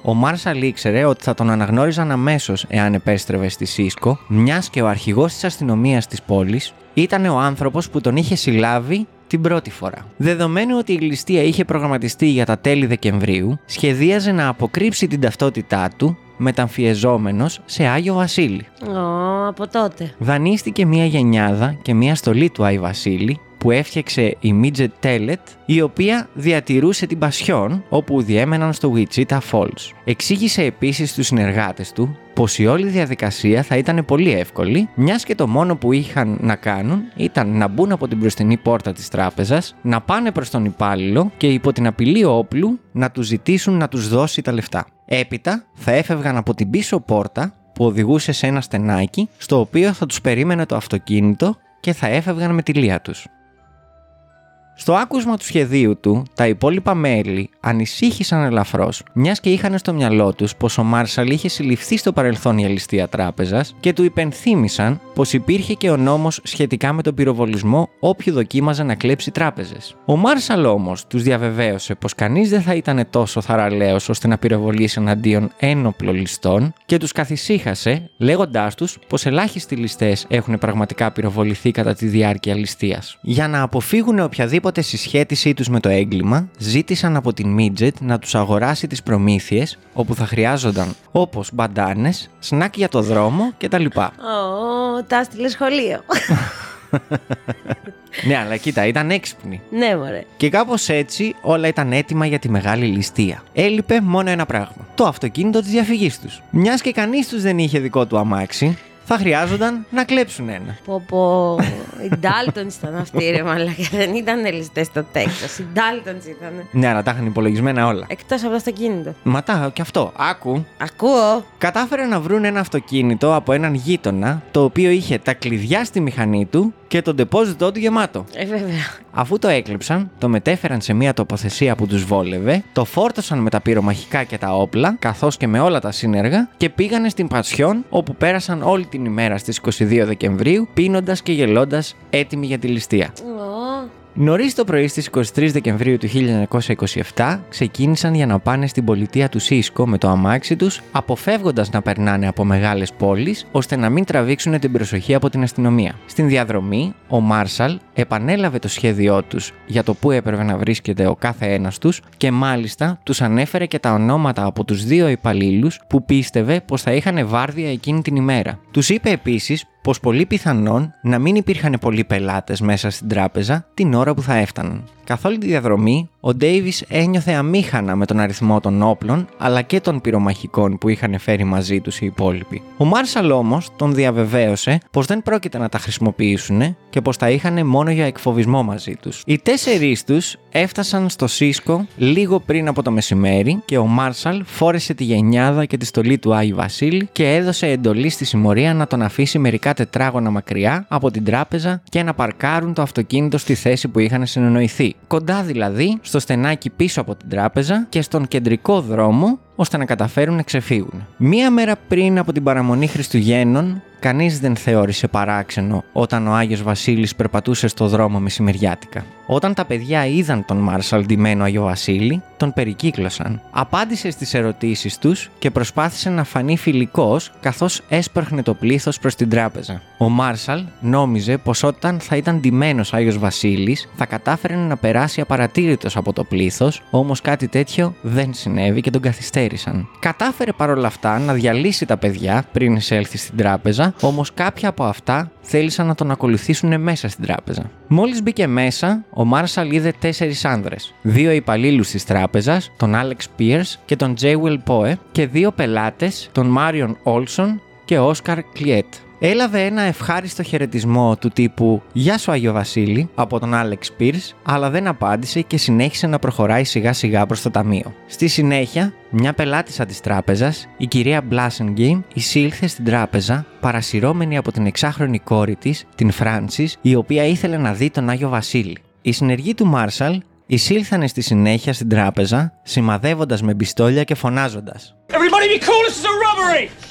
Ο Μάρσαλ ήξερε ότι θα τον αναγνώριζαν αμέσως εάν επέστρεβε στη Σίσκο, μιας και ο αρχηγός της αστυνομίας της πόλης ήταν ο άνθρωπος που τον είχε συλλάβει την πρώτη φορά. Δεδομένου ότι η ληστεία είχε προγραμματιστεί για τα τέλη Δεκεμβρίου, σχεδίαζε να αποκρύψει την ταυτότητά του μεταμφιεζόμενος σε Άγιο Βασίλη. Ω, από τότε. Δανείστηκε μία γενιάδα και μία στολή του Άι Βασίλη που έφτιαξε η Midget Τέλετ, η οποία διατηρούσε την Πασιόν όπου διέμεναν στο Wichita Falls. Εξήγησε επίσης στους συνεργάτες του πως η όλη διαδικασία θα ήταν πολύ εύκολη, μιας και το μόνο που είχαν να κάνουν ήταν να μπουν από την μπροστινή πόρτα της τράπεζας, να πάνε προς τον υπάλληλο και υπό την απειλή όπλου να τους ζητήσουν να τους δώσει τα λεφτά. Έπειτα θα έφευγαν από την πίσω πόρτα που οδηγούσε σε ένα στενάκι, στο οποίο θα τους περίμενε το αυτοκίνητο και θα έφευγαν με τη λία τους. Στο άκουσμα του σχεδίου του, τα υπόλοιπα μέλη ανησύχησαν ελαφρώς, μιας και είχαν στο μυαλό τους πως ο Μάρσαλ είχε συλληφθεί στο παρελθόν για ληστεία τράπεζας και του υπενθύμησαν πως υπήρχε και ο νόμος σχετικά με τον πυροβολισμό όποιου δοκίμαζε να κλέψει τράπεζες. Ο Μάρσαλ όμως τους διαβεβαίωσε πως κανείς δεν θα ήταν τόσο θαραλέος ώστε να πυροβολήσει εναντίον ένοπλων ληστών και τους καθησύχασε λέγοντάς τους πως ελάχιστοι ληστές έχουν πραγματικά πυροβοληθεί κατά τη διάρκεια ληστεία. Για να αποφύγουν οποιαδήποτε συσχέτισή τους με το έγκλημα, ζήτησαν από την Midget να τους αγοράσει τις προμήθειες όπου θα χρειάζονταν όπως μπαντάνες, σνακ για το δρόμο κτλ. Ω, τα έστειλε σχολείο. ναι, αλλά κοίτα, ήταν έξυπνοι. ναι, μωρέ. Και κάπως έτσι όλα ήταν έτοιμα για τη μεγάλη ληστεία. Έλειπε μόνο ένα πράγμα. Το αυτοκίνητο της διαφυγής τους. Μιας και κανείς τους δεν είχε δικό του αμάξι, θα χρειάζονταν να κλέψουν ένα. Πω πω, οι Ντάλτονς ήταν αυτοί ρε μαλάκα, δεν ήταν ληστές στο Τέξας, οι Ντάλτονς ήταν. Ναι, αλλά τα είχαν υπολογισμένα όλα. Εκτός από το αυτοκίνητο. Μα τα και αυτό. Άκου. Ακούω. Κατάφεραν να βρουν ένα αυτοκίνητο από έναν γείτονα, το οποίο είχε τα κλειδιά στη μηχανή του και το ντεπόζιτό του γεμάτο. Ε, βέβαια. Αφού το έκλεψαν, το μετέφεραν σε μια τοποθεσία που τους βόλευε, το φόρτωσαν με τα πυρομαχικά και τα όπλα, καθώς και με όλα τα σύνεργα, και πήγανε στην Πασιόν, όπου πέρασαν όλη την ημέρα στι 22 Δεκεμβρίου, πίνοντας και γελώντας έτοιμοι για τη ληστεία. Ω, Νωρίς το πρωί στις 23 Δεκεμβρίου του 1927 ξεκίνησαν για να πάνε στην πολιτεία του Σίσκο με το αμάξι τους, αποφεύγοντας να περνάνε από μεγάλες πόλεις, ώστε να μην τραβήξουν την προσοχή από την αστυνομία. Στην διαδρομή, ο Μάρσαλ επανέλαβε το σχέδιό τους για το πού έπρεπε να βρίσκεται ο κάθε ένας τους και μάλιστα τους ανέφερε και τα ονόματα από τους δύο υπαλλήλους που πίστευε πως θα είχαν βάρδια εκείνη την ημέρα. Τους είπε επίσης πως πολύ πιθανόν να μην υπήρχαν πολλοί πελάτες μέσα στην τράπεζα την ώρα που θα έφταναν. Καθ' όλη τη διαδρομή, ο Ντέιβις ένιωθε αμήχανα με τον αριθμό των όπλων αλλά και των πυρομαχικών που είχαν φέρει μαζί τους οι υπόλοιποι. Ο Μάρσαλ όμως τον διαβεβαίωσε πως δεν πρόκειται να τα χρησιμοποιήσουν και πως τα είχαν μόνο για εκφοβισμό μαζί τους. Οι τέσσερις τους έφτασαν στο Σίσκο λίγο πριν από το μεσημέρι και ο Μάρσαλ φόρεσε τη γενιάδα και τη στολή του Άγιου Βασίλη και έδωσε εντολή στη συμμορία να τον αφήσει μερικά τετράγωνα μακριά από την τράπεζα και να παρκάρουν το αυτοκίνητο στη θέση που είχαν συνεννοηθεί. Κοντά δηλαδή, στο στενάκι πίσω από την τράπεζα και στον κεντρικό δρόμο ώστε να καταφέρουν να ξεφύγουν. Μία μέρα πριν από την παραμονή Χριστουγέννων, κανείς δεν θεώρησε παράξενο όταν ο Άγιος Βασίλης περπατούσε στο δρόμο μεσημεριάτικα. Όταν τα παιδιά είδαν τον Μάρσαλ ντυμένο Άγιο Βασίλη, τον περικύκλωσαν. Απάντησε στις ερωτήσεις τους και προσπάθησε να φανεί φιλικός καθώς έσπρωχνε το πλήθος προς την τράπεζα. Ο Μάρσαλ νόμιζε πως όταν θα ήταν ντυμένος Άγιος Βασίλης θα κατάφερνε να περάσει απαρατήρητος από το πλήθος, όμως κάτι τέτοιο δεν συνέβη και τον καθυστέρησαν. Κατάφερε παρόλα αυτά να διαλύσει τα παιδιά πριν εισέλθει στην τράπεζα, όμως κάποια από αυτά θέλησαν να τον ακολουθήσουν μέσα στην τράπεζα. Μόλις μπήκε μέσα, ο Μάρσαλ είδε τέσσερις άνδρες. Δύο υπαλλήλους της τράπεζας, τον Άλεξ Pierce και τον Τζέιουελ Poe, και δύο πελάτες, τον Μάριον Όλσον και Όσκαρ Κλιέτ. Έλαβε ένα ευχάριστο χαιρετισμό του τύπου «Γεια σου Άγιο Βασίλη» από τον Άλεξ Πίρς, αλλά δεν απάντησε και συνέχισε να προχωράει σιγά σιγά προς το ταμείο. Στη συνέχεια, μια πελάτησα της τράπεζας, η κυρία Μπλάσενγκέιμ, εισήλθε στην τράπεζα παρασυρώμενη από την εξάχρονη κόρη της, την Φράνσις, η οποία ήθελε να δει τον Άγιο Βασίλη. Οι συνεργοί του Μάρσαλ εισήλθανε στη συνέχεια στην τράπεζα, σημαδεύοντας με πιστόλια και φωνάζοντας Everybody be cool, this is a robbery!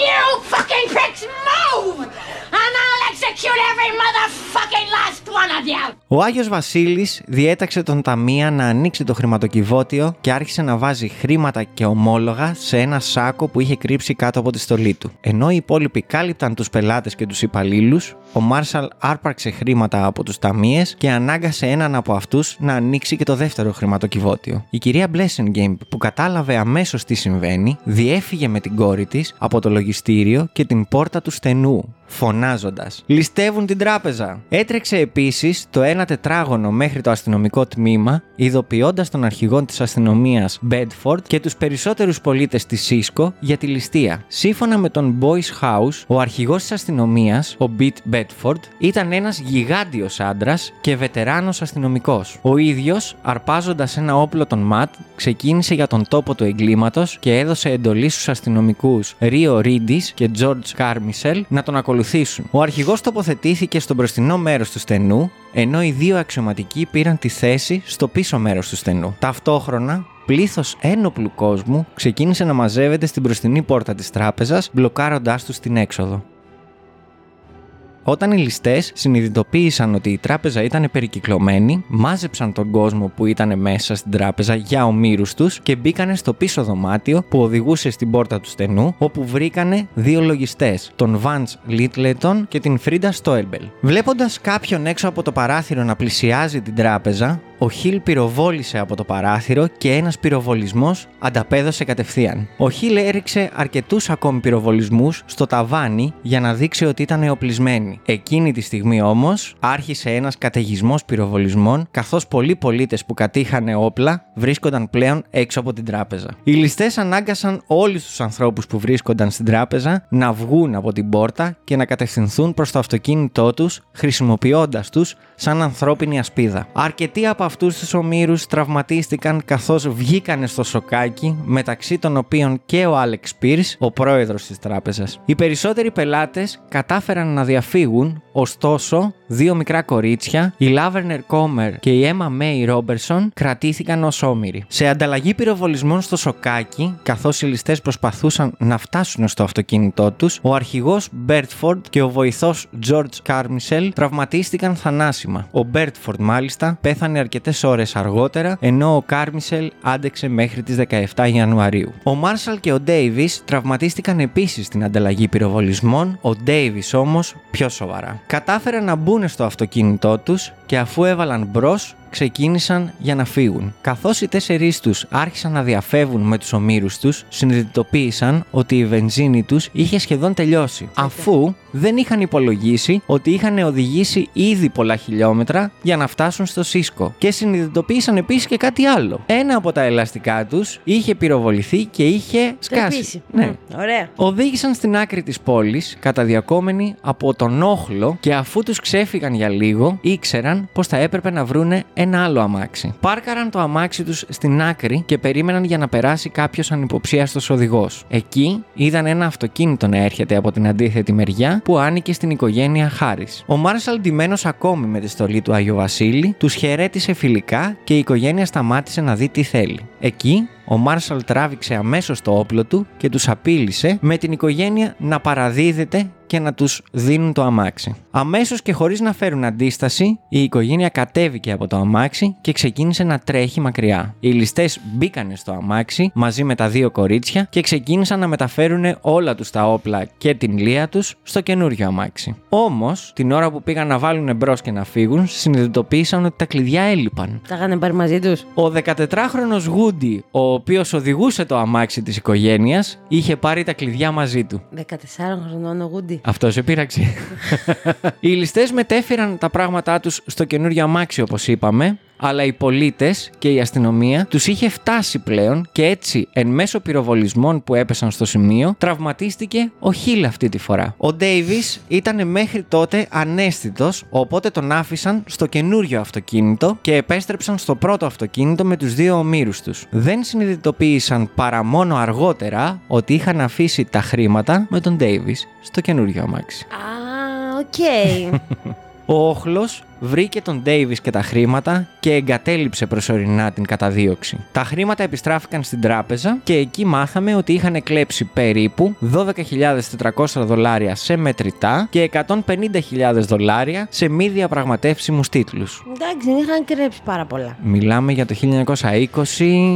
You fucking pricks move! And I'll execute every motherfucking last one of you! Ο Άγιος Βασίλης διέταξε τον Ταμεία να ανοίξει το χρηματοκιβώτιο και άρχισε να βάζει χρήματα και ομόλογα σε ένα σάκο που είχε κρύψει κάτω από τη στολή του. Ενώ οι υπόλοιποι κάλυπταν τους πελάτες και τους υπαλλήλους, ο Μάρσαλ άρπαξε χρήματα από τους ταμείες και ανάγκασε έναν από αυτούς να ανοίξει και το δεύτερο χρηματοκιβώτιο. Η κυρία Μπλέσενγκέιμ που κατάλαβε αμέσως τι συμβαίνει, διέφυγε με την κόρη της από το λογιστήριο και την πόρτα του στενού, φωνάζοντας: Ληστεύουν την τράπεζα! Έτρεξε επίσης το ένα τετράγωνο μέχρι το αστυνομικό τμήμα, ειδοποιώντας τον αρχηγό της αστυνομίας Bedford και τους περισσότερους πολίτες της Cisco για τη ληστεία. Σύμφωνα με τον Boys House, ο αρχηγός της αστυνομίας, ο Beat Bedford, ήταν ένας γιγάντιος άντρας και βετεράνος αστυνομικός. Ο ίδιος, αρπάζοντας ένα όπλο των ΜΑΤ, ξεκίνησε για τον τόπο του εγκλήματος και έδωσε εντολή στους αστυνομικούς Rio Ridis και George Carmichael να τον ακολουθήσουν. Ο αρχηγός τοποθετήθηκε στο μπροστινό μέρος του στενού, ενώ οι δύο αξιωματικοί πήραν τη θέση στο πίσω μέρος του στενού. Ταυτόχρονα, πλήθος ένοπλου κόσμου ξεκίνησε να μαζεύεται στην μπροστινή πόρτα της τράπεζας, μπλοκάροντάς τους την έξοδο. Όταν οι ληστές συνειδητοποίησαν ότι η τράπεζα ήταν περικυκλωμένη, μάζεψαν τον κόσμο που ήταν μέσα στην τράπεζα για ομήρους τους και μπήκανε στο πίσω δωμάτιο που οδηγούσε στην πόρτα του στενού, όπου βρήκανε δύο λογιστές, τον Βαντ Λίτλετον και την Φρίντα Στόελμπελ. Βλέποντας κάποιον έξω από το παράθυρο να πλησιάζει την τράπεζα, ο Χιλ πυροβόλησε από το παράθυρο και ένας πυροβολισμός ανταπέδωσε κατευθείαν. Ο Χιλ έριξε αρκετούς ακόμη πυροβολισμούς στο ταβάνι για να δείξει ότι ήταν εοπλισμένοι. Εκείνη τη στιγμή όμως άρχισε ένας καταιγισμός πυροβολισμών, καθώς πολλοί πολίτες που κατείχαν όπλα βρίσκονταν πλέον έξω από την τράπεζα. Οι ληστές ανάγκασαν όλους τους ανθρώπους που βρίσκονταν στην τράπεζα να βγουν από την πόρτα και να κατευθυνθούν προς το αυτοκίνητό τους, χρησιμοποιώντας τους σαν ανθρώπινη ασπίδα. Αρκετοί από αυτούς τους ομήρους τραυματίστηκαν καθώς βγήκανε στο σοκάκι, μεταξύ των οποίων και ο Άλεξ Πίρς, ο πρόεδρος της τράπεζας. Οι περισσότεροι πελάτες κατάφεραν να διαφύγουν, ωστόσο, δύο μικρά κορίτσια, η Λάβερνερ Κόμερ και η Έμα Μέι Ρόμπερσον, κρατήθηκαν ως όμηροι. Σε ανταλλαγή πυροβολισμών στο σοκάκι, καθώς οι ληστές προσπαθούσαν να φτάσουν στο αυτοκίνητό τους, ο αρχηγός Μπέντφορντ και ο βοηθός George Κάρμισελ τραυματίστηκαν θανάσιμα. Ο Μπέντφορντ, μάλιστα, πέθανε αρκετέ ώρες αργότερα, ενώ ο Κάρμισελ άντεξε μέχρι τις 17 Ιανουαρίου. Ο Μάρσαλ και ο Ντέιβις τραυματίστηκαν επίσης στην ανταλλαγή πυροβολισμών, ο Ντέιβις όμως πιο σοβαρά. Κατάφεραν να μπουν στο αυτοκίνητό τους και αφού έβαλαν μπρος, ξεκίνησαν για να φύγουν. Καθώς οι τέσσερις τους άρχισαν να διαφεύγουν με τους ομήρους τους, συνειδητοποίησαν ότι η βενζίνη τους είχε σχεδόν τελειώσει. Αφού δεν είχαν υπολογίσει ότι είχαν οδηγήσει ήδη πολλά χιλιόμετρα για να φτάσουν στο Σίσκο. Και συνειδητοποίησαν επίσης και κάτι άλλο. Ένα από τα ελαστικά τους είχε πυροβοληθεί και είχε σκάσει. Τρεπήσει. Ναι. Μμ, Ωραία. Οδήγησαν στην άκρη της πόλης, καταδιακόμενοι από τον όχλο και αφού τους ξέφυγαν για λίγο, ήξεραν πως θα έπρεπε να βρούνε ένα άλλο αμάξι. Πάρκαραν το αμάξι τους στην άκρη και περίμεναν για να περάσει κάποιος ανυποψίαστος οδηγός. Εκεί είδαν ένα αυτοκίνητο να έρχεται από την αντίθετη μεριά που άνοικε στην οικογένεια Χάρης. Ο Μάρσαλ ντυμένος ακόμη με τη στολή του Άγιο Βασίλη, τους χαιρέτησε φιλικά και η οικογένεια σταμάτησε να δει τι θέλει. Εκεί ο Μάρσαλ τράβηξε αμέσως το όπλο του και τους απείλησε με την οικογένεια να παραδίδεται και να τους δίνουν το αμάξι. Αμέσως και χωρίς να φέρουν αντίσταση, η οικογένεια κατέβηκε από το αμάξι και ξεκίνησε να τρέχει μακριά. Οι ληστές μπήκανε στο αμάξι μαζί με τα δύο κορίτσια και ξεκίνησαν να μεταφέρουν όλα τους τα όπλα και την λία τους στο καινούριο αμάξι. Όμως, την ώρα που πήγαν να βάλουν μπρος και να φύγουν, συνειδητοποίησαν ότι τα κλειδιά έλειπαν. Τα είχαν πάρει μαζί τους; Ο 14χρονος Γούντι, ο οποίος οδηγούσε το αμάξι της οικογένειας, είχε πάρει τα κλειδιά μαζί του. 14 χρονών ο Γούντι. Αυτό σε πείραξε. οι ληστές μετέφεραν τα πράγματά τους στο καινούριο αμάξι, όπως είπαμε, αλλά οι πολίτες και η αστυνομία τους είχε φτάσει πλέον και έτσι, εν μέσω πυροβολισμών που έπεσαν στο σημείο, τραυματίστηκε ο Χίλ αυτή τη φορά. Ο Ντέιβις ήταν μέχρι τότε ανέστητος, οπότε τον άφησαν στο καινούριο αυτοκίνητο και επέστρεψαν στο πρώτο αυτοκίνητο με τους δύο ομήρους τους. Δεν συνειδητοποίησαν παρά μόνο αργότερα ότι είχαν αφήσει τα χρήματα με τον Ντέιβις στο καινούριο αμάξι. Α, οκ. Ο όχλος βρήκε τον Ντέιβις και τα χρήματα και εγκατέλειψε προσωρινά την καταδίωξη. Τα χρήματα επιστράφηκαν στην τράπεζα και εκεί μάθαμε ότι είχαν κλέψει περίπου 12.400 δολάρια σε μετρητά και 150.000 δολάρια σε μη διαπραγματεύσιμους τίτλους. Εντάξει, δεν είχαν κλέψει πάρα πολλά. Μιλάμε για το 1920.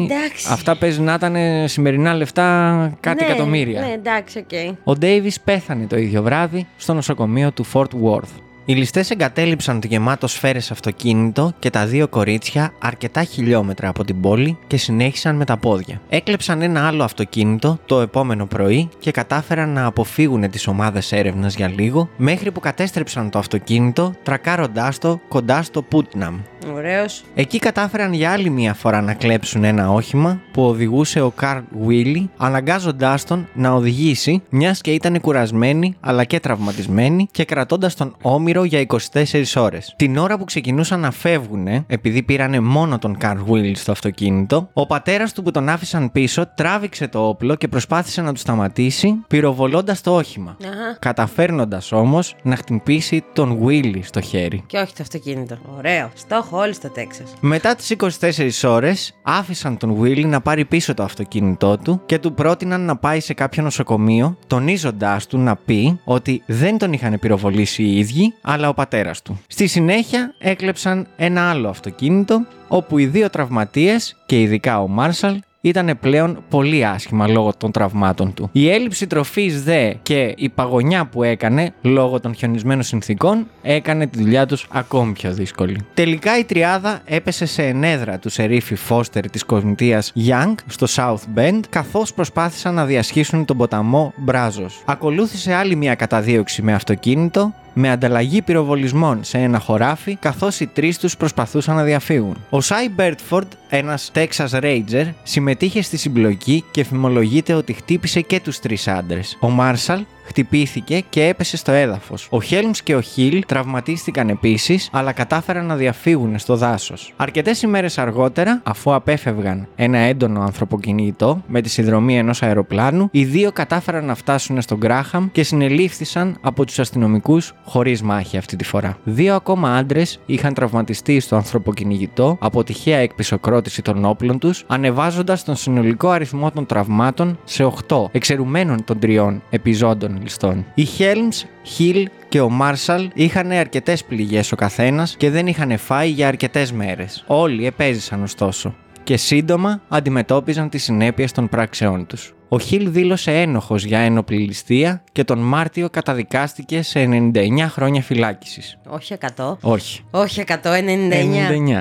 Εντάξει. Αυτά παίζουν να ήταν σημερινά λεφτά κάτι ναι, εκατομμύρια. Ναι, εντάξει, οκ. Ο Ντέιβις πέθανε το ίδιο βράδυ στο νοσοκομείο του Fort Worth. Οι ληστές εγκατέλειψαν το γεμάτο σφαίρες αυτοκίνητο και τα δύο κορίτσια αρκετά χιλιόμετρα από την πόλη και συνέχισαν με τα πόδια. Έκλεψαν ένα άλλο αυτοκίνητο το επόμενο πρωί και κατάφεραν να αποφύγουν τις ομάδες έρευνας για λίγο μέχρι που κατέστρεψαν το αυτοκίνητο τρακάροντάς το κοντά στο Πούτναμ. Ωραίος. Εκεί κατάφεραν για άλλη μία φορά να κλέψουν ένα όχημα που οδηγούσε ο Καρλ Βίλι, αναγκάζοντάς τον να οδηγήσει, μιας και ήταν κουρασμένοι αλλά και τραυματισμένοι και κρατώντας τον όμηρο για 24 ώρες. Την ώρα που ξεκινούσαν να φεύγουν, επειδή πήρανε μόνο τον Καρλ Βίλι στο αυτοκίνητο, ο πατέρας του που τον άφησαν πίσω τράβηξε το όπλο και προσπάθησε να του σταματήσει, πυροβολώντας το όχημα. Αχα. Καταφέρνοντας όμως να χτυπήσει τον Βίλι στο χέρι. Και όχι το αυτοκίνητο. Ωραίο. Στόχο όλοι στο Τέξας. Μετά τις 24 ώρες άφησαν τον Βίλι να πάρει πίσω το αυτοκίνητό του και του πρότειναν να πάει σε κάποιο νοσοκομείο τονίζοντάς του να πει ότι δεν τον είχαν πυροβολήσει οι ίδιοι αλλά ο πατέρας του. Στη συνέχεια έκλεψαν ένα άλλο αυτοκίνητο όπου οι δύο τραυματίες και ειδικά ο Μάρσαλ ήταν πλέον πολύ άσχημα λόγω των τραυμάτων του. Η έλλειψη τροφής δε και η παγωνιά που έκανε λόγω των χιονισμένων συνθήκων έκανε τη δουλειά τους ακόμη πιο δύσκολη. Τελικά η τριάδα έπεσε σε ενέδρα του σερίφη Φώστερ της κοσμητείας Young στο South Bend καθώς προσπάθησαν να διασχίσουν τον ποταμό Μπράζος. Ακολούθησε άλλη μια καταδίωξη με αυτοκίνητο με ανταλλαγή πυροβολισμών σε ένα χωράφι, καθώς οι τρεις τους προσπαθούσαν να διαφύγουν. Ο Σάι Μπέρτφορντ, ένας Texas Ranger, συμμετείχε στη συμπλοκή και φημολογείται ότι χτύπησε και τους τρεις άντρες. Ο Μάρσαλ χτυπήθηκε και έπεσε στο έδαφος. Ο Χέλμς και ο Χιλ τραυματίστηκαν επίσης, αλλά κατάφεραν να διαφύγουν στο δάσος. Αρκετές ημέρες αργότερα, αφού απέφευγαν ένα έντονο ανθρωποκυνηγητό με τη συνδρομή ενός αεροπλάνου, οι δύο κατάφεραν να φτάσουν στον Γκράχαμ και συνελήφθησαν από τους αστυνομικούς χωρίς μάχη αυτή τη φορά. Δύο ακόμα άντρες είχαν τραυματιστεί στο ανθρωποκυνηγητό από τυχαία εκπισοκρότηση των όπλων τους, ανεβάζοντας τον συνολικό αριθμό των τραυμάτων σε 8, εξαιρουμένων των τριών επιζώντων ληστών. Οι Helms, Hill και ο Μάρσαλ είχαν αρκετές πληγές ο καθένας και δεν είχαν φάει για αρκετές μέρες. Όλοι επέζησαν ωστόσο και σύντομα αντιμετώπιζαν τις συνέπειες των πράξεών τους. Ο Χιλ δήλωσε ένοχος για ένοπλη ληστεία και τον Μάρτιο καταδικάστηκε σε 99 χρόνια φυλάκισης. Όχι 100. Όχι. Όχι 199.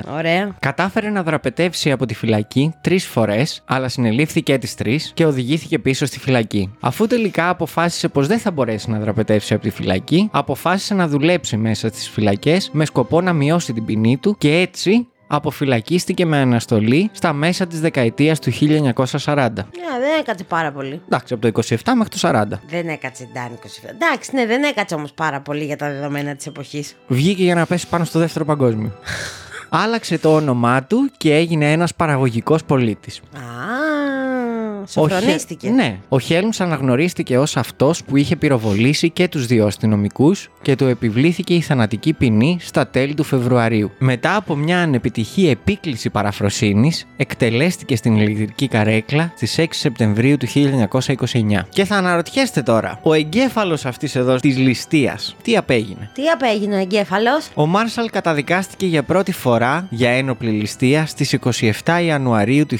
99. Ωραία. Κατάφερε να δραπετεύσει από τη φυλακή τρεις φορές, αλλά συνελήφθη και τις τρεις και οδηγήθηκε πίσω στη φυλακή. Αφού τελικά αποφάσισε πως δεν θα μπορέσει να δραπετεύσει από τη φυλακή, αποφάσισε να δουλέψει μέσα στις φυλακές με σκοπό να μειώσει την ποινή του και έτσι αποφυλακίστηκε με αναστολή στα μέσα της δεκαετίας του 1940. Ναι, δεν έκατσε πάρα πολύ. Εντάξει, από το 27 μέχρι το 40. Δεν έκατσε Ντάν 27. Εντάξει, ναι, δεν έκατσε όμως πάρα πολύ για τα δεδομένα της εποχής. Βγήκε για να πέσει πάνω στο δεύτερο παγκόσμιο. Άλλαξε το όνομά του και έγινε ένας παραγωγικός πολίτης. Α. Σοφρονίστηκε. Ο Χε- Ναι. Ο Χέλμς αναγνωρίστηκε ως αυτός που είχε πυροβολήσει και τους δύο αστυνομικούς και του επιβλήθηκε η θανατική ποινή στα τέλη του Φεβρουαρίου. Μετά από μια ανεπιτυχή επίκληση παραφροσύνης, εκτελέστηκε στην ηλεκτρική καρέκλα στις 6 Σεπτεμβρίου του 1929. Και θα αναρωτιέστε τώρα, ο εγκέφαλος αυτής εδώ της ληστείας, τι απέγινε; Τι απέγινε ο εγκέφαλος; Ο Μάρσαλ καταδικάστηκε για πρώτη φορά για ένοπλη ληστεία στις 27 Ιανουαρίου του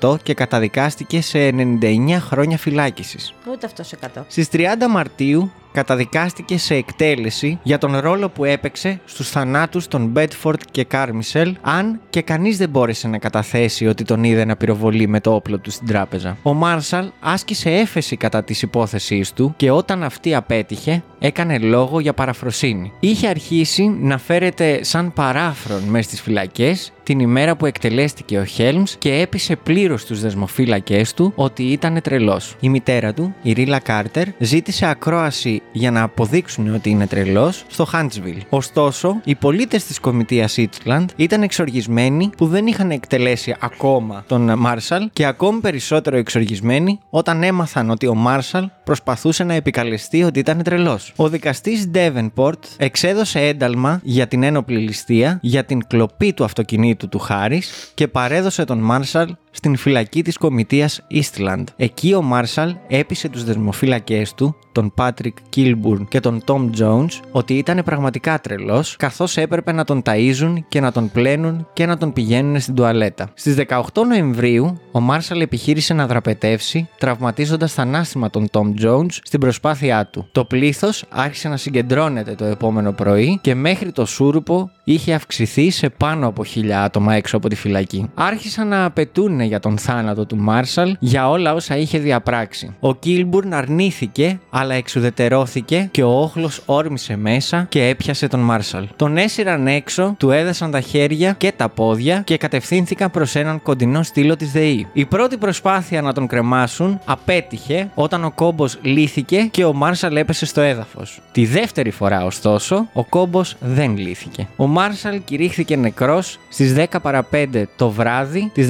1928 και καταδικάστηκε σε 99 χρόνια φυλάκισης. Ούτε αυτός σε 100. Στις 30 Μαρτίου καταδικάστηκε σε εκτέλεση για τον ρόλο που έπαιξε στους θανάτους των Μπέντφορντ και Κάρμισελ, αν και κανείς δεν μπόρεσε να καταθέσει ότι τον είδε να πυροβολεί με το όπλο του στην τράπεζα. Ο Μάρσαλ άσκησε έφεση κατά της υπόθεσής του και όταν αυτή απέτυχε, έκανε λόγο για παραφροσύνη. Είχε αρχίσει να φέρεται σαν παράφρων μέσα στις φυλακές την ημέρα που εκτελέστηκε ο Χέλμς και έπεισε πλήρως τους δεσμοφύλακές του ότι ήταν τρελός. Η μητέρα του, η Ρίλα Κάρτερ, ζήτησε ακρόαση για να αποδείξουν ότι είναι τρελός στο Χάντσβιλ. Ωστόσο, οι πολίτες της κομιτείας Ίτλαντ ήταν εξοργισμένοι που δεν είχαν εκτελέσει ακόμα τον Μάρσαλ και ακόμη περισσότερο εξοργισμένοι όταν έμαθαν ότι ο Μάρσαλ προσπαθούσε να επικαλεστεί ότι ήταν τρελός. Ο δικαστής Ντέβενπορτ εξέδωσε ένταλμα για την ένοπλη ληστεία για την κλοπή του αυτοκινήτου του Χάρη και παρέδωσε τον Μάρσαλ στην φυλακή της κομιτείας Eastland. Εκεί ο Μάρσαλ έπεισε τους δεσμοφύλακές του, τον Patrick Kilburn και τον Tom Jones, ότι ήταν πραγματικά τρελός, καθώς έπρεπε να τον ταΐζουν και να τον πλένουν και να τον πηγαίνουν στην τουαλέτα. Στις 18 Νοεμβρίου, ο Μάρσαλ επιχείρησε να δραπετεύσει, τραυματίζοντας θανάσιμα τον Tom Jones στην προσπάθειά του. Το πλήθος άρχισε να συγκεντρώνεται το επόμενο πρωί και μέχρι το Σούρουπο είχε αυξηθεί σε πάνω από χίλια άτομα έξω από τη φυλακή. Άρχισαν να απαιτούν για τον θάνατο του Μάρσαλ για όλα όσα είχε διαπράξει. Ο Κίλμπουρν αρνήθηκε, αλλά εξουδετερώθηκε και ο όχλος όρμησε μέσα και έπιασε τον Μάρσαλ. Τον έσυραν έξω, του έδεσαν τα χέρια και τα πόδια και κατευθύνθηκαν προς έναν κοντινό στήλο της ΔΕΗ. Η πρώτη προσπάθεια να τον κρεμάσουν απέτυχε όταν ο κόμπος λύθηκε και ο Μάρσαλ έπεσε στο έδαφος. Τη δεύτερη φορά, ωστόσο, ο κόμπος δεν λύθηκε. Ο Μάρσαλ κηρύχθηκε νεκρός στις 10 παρα 5 το βράδυ της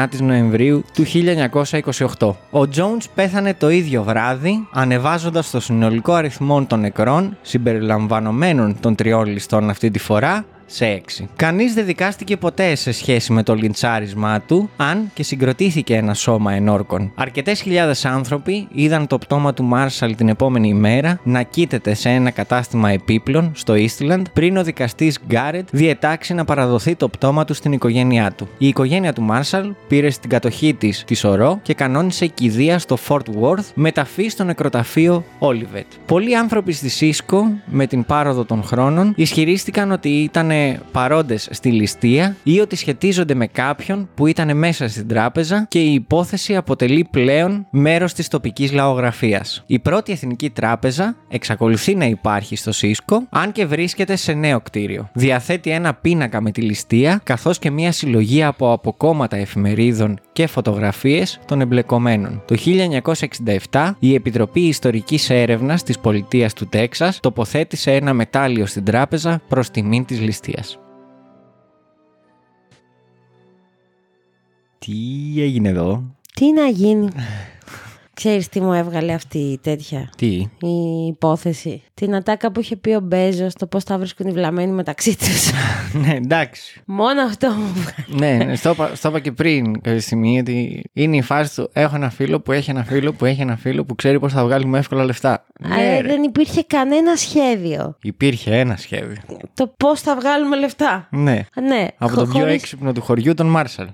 19η Νοεμβρίου του 1928. Ο Jones πέθανε το ίδιο βράδυ, ανεβάζοντας το συνολικό αριθμό των νεκρών, συμπεριλαμβανομένων των τριών ληστών αυτή τη φορά, σε 6. Κανείς δεν δικάστηκε ποτέ σε σχέση με το λιντσάρισμά του, αν και συγκροτήθηκε ένα σώμα ενόρκων. Αρκετές χιλιάδες άνθρωποι είδαν το πτώμα του Μάρσαλ την επόμενη ημέρα να κοίταται σε ένα κατάστημα επίπλων στο Eastland πριν ο δικαστής Γκάρετ διετάξει να παραδοθεί το πτώμα του στην οικογένειά του. Η οικογένεια του Μάρσαλ πήρε στην κατοχή της τη Σωρό και κανόνισε κηδεία στο Fort Worth με ταφή στο νεκροταφείο Όλιβετ. Πολλοί άνθρωποι στη Σίσκο με την πάροδο των χρόνων ισχυρίστηκαν ότι ήταν παρόντες στη ληστεία ή ότι σχετίζονται με κάποιον που ήταν μέσα στην τράπεζα και η υπόθεση αποτελεί πλέον μέρος της τοπικής λαογραφίας. Η πρώτη εθνική τράπεζα εξακολουθεί να υπάρχει στο Σίσκο, αν και βρίσκεται σε νέο κτίριο. Διαθέτει ένα πίνακα με τη ληστεία, καθώς και μια συλλογή από αποκόμματα εφημερίδων και φωτογραφίες των εμπλεκομένων. Το 1967 η Επιτροπή Ιστορικής Έρευνας της Πολιτείας του Τέξας τοποθέτησε ένα μετάλλιο στην τράπεζα προς τιμήν της ληστείας. Τι έγινε εδώ, Τι να γίνει; Ξέρεις τι μου έβγαλε αυτή η τέτοια; Τι; η υπόθεση. Την ατάκα που είχε πει ο Μπέζος το πώς θα βρίσκουν οι βλαμμένοι μεταξύ τους. ναι, εντάξει. Μόνο αυτό μου βγάλε. ναι, ναι, στο, είπα- στο είπα και πριν κάποια στιγμή ότι είναι η φάση του. Έχω ένα φίλο που έχει ένα φίλο που έχει ένα φίλο που ξέρει πώς θα βγάλουμε εύκολα λεφτά. Αλλά ναι, ρε. δεν υπήρχε κανένα σχέδιο. Υπήρχε ένα σχέδιο. Το πώς θα βγάλουμε λεφτά. Ναι. Ναι, Από τον πιο χωρίς- έξυπνο του χωριού, τον Μάρσαλ.